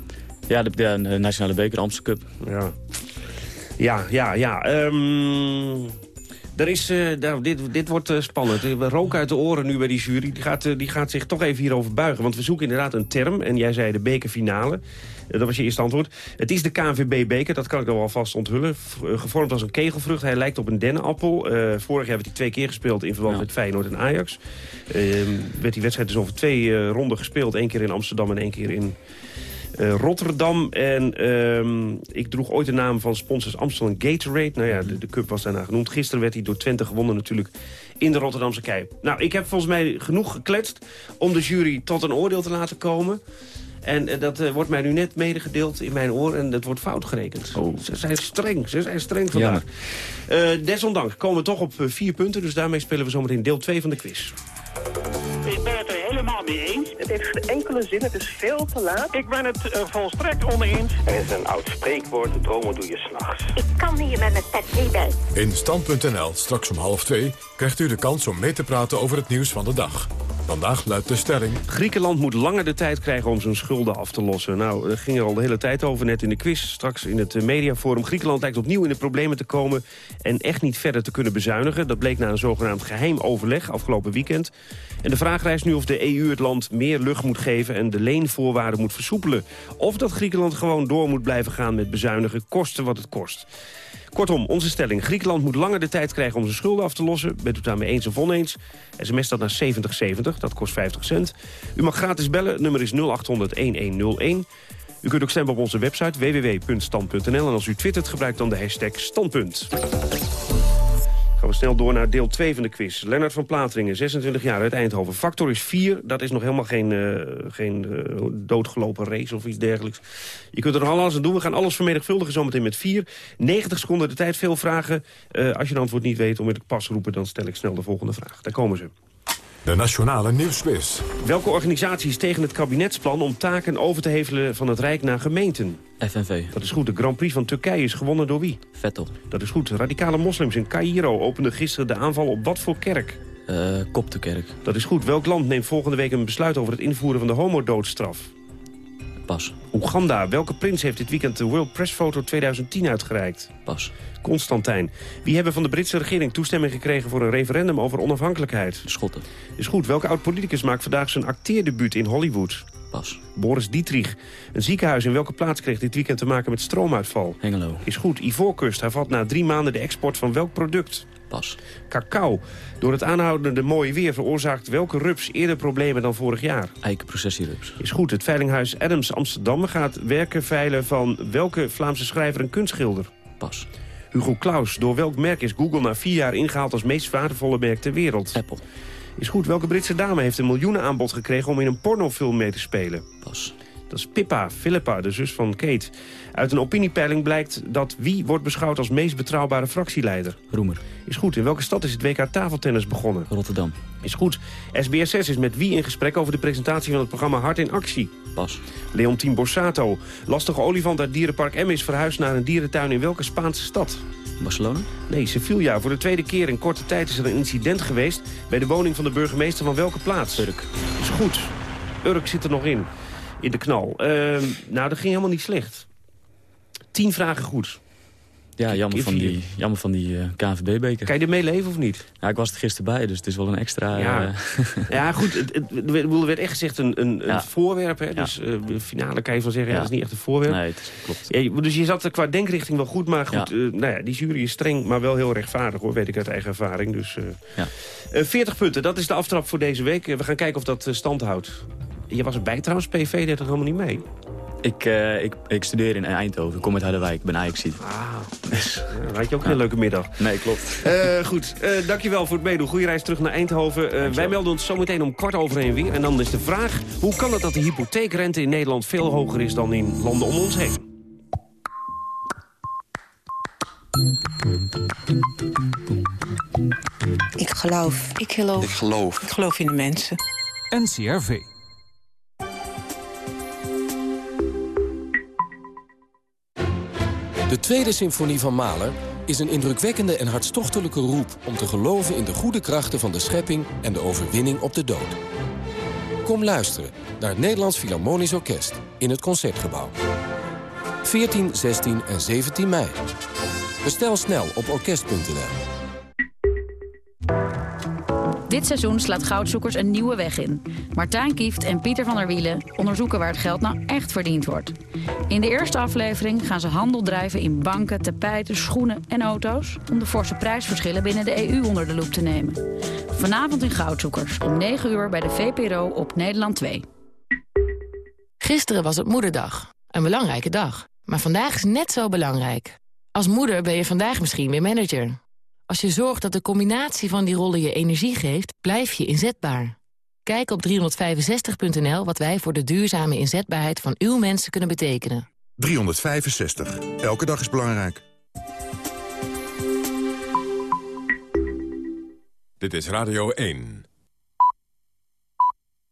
Ja, de, de, de Nationale Beker, Amsterdam Cup. Ja, ja, ja. ja. Ehm, er is, eh, nou, dit, dit wordt eh, spannend. We rook uit de oren nu bij die jury. Die gaat, eh, die gaat zich toch even hierover buigen. Want we zoeken inderdaad een term. En jij zei de bekerfinale. Eh, dat was je eerste antwoord. Het is de KNVB-beker, dat kan ik nog wel vast onthullen. Eh, gevormd als een kegelvrucht. Hij lijkt op een dennenappel. Eh, vorig jaar werd hij twee keer gespeeld in verband met Feyenoord en Ajax. Ehm, werd die wedstrijd dus over twee ronden gespeeld. Eén keer in Amsterdam en één keer in Rotterdam. En ehm, ik droeg ooit de naam van sponsors Amstel en Gatorade. Nou ja, de, de cup was daarna genoemd. Gisteren werd hij door Twente gewonnen natuurlijk in de Rotterdamse Kei. Nou, ik heb volgens mij genoeg gekletst om de jury tot een oordeel te laten komen. En eh, dat eh, wordt mij nu net medegedeeld in mijn oor en dat wordt fout gerekend. Ze zijn streng, ze zijn streng vandaag. Eh, desondanks komen we toch op vier punten, dus daarmee spelen we zometeen deel 2 van de quiz. Ik ben het er helemaal mee eens. Het heeft geen enkele zin, het is veel te laat. Ik ben het volstrekt oneens. Er is een oud spreekwoord, dromen doe je s'nachts. Ik kan hier met mijn pet niet bij. In Stand.nl, straks om half twee, krijgt u de kans om mee te praten over het nieuws van de dag. Vandaag luidt de stelling... Griekenland moet langer de tijd krijgen om zijn schulden af te lossen. Nou, daar ging er al de hele tijd over, net in de quiz. Straks in het eh, mediaforum. Griekenland lijkt opnieuw in de problemen te komen... en echt niet verder te kunnen bezuinigen. Dat bleek na een zogenaamd geheim overleg afgelopen weekend. En de vraag rijst nu of de EU het land meer lucht moet geven... en de leenvoorwaarden moet versoepelen. Of dat Griekenland gewoon door moet blijven gaan met bezuinigen... koste wat het kost. Kortom, onze stelling. Griekenland moet langer de tijd krijgen om zijn schulden af te lossen. Bent u het daarmee eens of oneens? SMS dat naar 7070, dat kost 50 cent. U mag gratis bellen, nummer is 0800-1101. U kunt ook stemmen op onze website www.stand.nl. En als u twittert, gebruik dan de hashtag standpunt. Gaan we snel door naar deel 2 van de quiz. Lennart van Plateringen, 26 jaar uit Eindhoven. Factor is 4, dat is nog helemaal geen, eh, geen eh, doodgelopen race of iets dergelijks. Je kunt er nog alles aan doen. We gaan alles vermenigvuldigen zometeen met 4. 90 seconden de tijd, veel vragen. Eh, als je een antwoord niet weet, onmiddellijk pas roepen... dan stel ik snel de volgende vraag. Daar komen ze. De Nationale Nieuwsquiz. Welke organisatie is tegen het kabinetsplan om taken over te hevelen van het Rijk naar gemeenten? FNV. Dat is goed. De Grand Prix van Turkije is gewonnen door wie? Vettel. Dat is goed. Radicale moslims in Cairo openden gisteren de aanval op wat voor kerk? Uh, Koptenkerk. Dat is goed. Welk land neemt volgende week een besluit over het invoeren van de homodoodstraf? Pas. Oeganda. Welke prins heeft dit weekend de World Press Photo 2010 uitgereikt? Pas. Constantijn. Wie hebben van de Britse regering toestemming gekregen voor een referendum over onafhankelijkheid? Schotten. Is goed. Welke oud-politicus maakt vandaag zijn acteerdebuut in Hollywood? Pas. Boris Dietrich. Een ziekenhuis in welke plaats kreeg dit weekend te maken met stroomuitval? Hengelo. Is goed. Ivoorkust hervat na drie maanden de export van welk product? Pas. Cacao. Door het aanhoudende mooie weer veroorzaakt welke rups eerder problemen dan vorig jaar? Eikenprocessierups. Is goed. Het veilinghuis Adams Amsterdam gaat werken veilen van welke Vlaamse schrijver en kunstschilder? Pas. Hugo Claus. Door welk merk is Google na vier jaar ingehaald als meest waardevolle merk ter wereld? Apple. Is goed. Welke Britse dame heeft een miljoenenaanbod gekregen om in een pornofilm mee te spelen? Pas. Dat is Pippa, Philippa, de zus van Kate. Uit een opiniepeiling blijkt dat wie wordt beschouwd als meest betrouwbare fractieleider? Roemer. Is goed. In welke stad is het WK tafeltennis begonnen? Rotterdam. Is goed. SBSS is met wie in gesprek over de presentatie van het programma Hart in Actie? Pas. Leontien Borsato. Lastige olifant uit dierenpark M is verhuisd naar een dierentuin in welke Spaanse stad? Barcelona? Nee, Sevilla. Voor de tweede keer in korte tijd is er een incident geweest... bij de woning van de burgemeester van welke plaats? Urk. Is goed. Urk zit er nog in. In de knal. Uh, nou, dat ging helemaal niet slecht. Tien vragen goed. Ja, jammer van die, jammer van die uh, KNVB-beker. Kan je er mee leven of niet? Ja, ik was er gisteren bij, dus het is wel een extra... Ja, uh... [LAUGHS] ja goed. Het, het, er werd echt gezegd een, een, ja. een voorwerp. Hè? Dus uh, de finale kan je van zeggen, ja. dat is niet echt een voorwerp. Nee, het klopt. Ja, dus je zat er qua denkrichting wel goed. Maar goed, nou ja, die jury is streng, maar wel heel rechtvaardig, hoor. Weet ik uit eigen ervaring. Dus, ja. 40 punten, dat is de aftrap voor deze week. we gaan kijken of dat stand houdt. Je was erbij trouwens, PV deed er helemaal niet mee. Ik, uh, ik, ik, studeer in Eindhoven. Ik kom uit Harderwijk. Ik ben Ajaxiet. Ah, [LAUGHS] dus, dan had je ook ja. een leuke middag. Nee, klopt. Uh, goed, uh, dankjewel voor het meedoen. Goeie reis terug naar Eindhoven. wij melden ons zometeen om kwart over één weer. En dan is de vraag, hoe kan het dat de hypotheekrente in Nederland veel hoger is dan in landen om ons heen? Ik geloof. Ik geloof. Ik geloof. Ik geloof in de mensen. NCRV. De Tweede Symfonie van Mahler is een indrukwekkende en hartstochtelijke roep... om te geloven in de goede krachten van de schepping en de overwinning op de dood. Kom luisteren naar het Nederlands Philharmonisch Orkest in het Concertgebouw. 14, 16 en 17 mei. Bestel snel op orkest.nl. Dit seizoen slaat goudzoekers een nieuwe weg in. Martijn Kieft en Pieter van der Wielen onderzoeken waar het geld nou echt verdiend wordt. In de eerste aflevering gaan ze handel drijven in banken, tapijten, schoenen en auto's... om de forse prijsverschillen binnen de EU onder de loep te nemen. Vanavond in Goudzoekers om 9 uur bij de VPRO op Nederland 2. Gisteren was het moederdag. Een belangrijke dag. Maar vandaag is net zo belangrijk. Als moeder ben je vandaag misschien weer manager. Als je zorgt dat de combinatie van die rollen je energie geeft, blijf je inzetbaar. Kijk op 365.nl wat wij voor de duurzame inzetbaarheid van uw mensen kunnen betekenen. 365. Elke dag is belangrijk. Dit is Radio 1.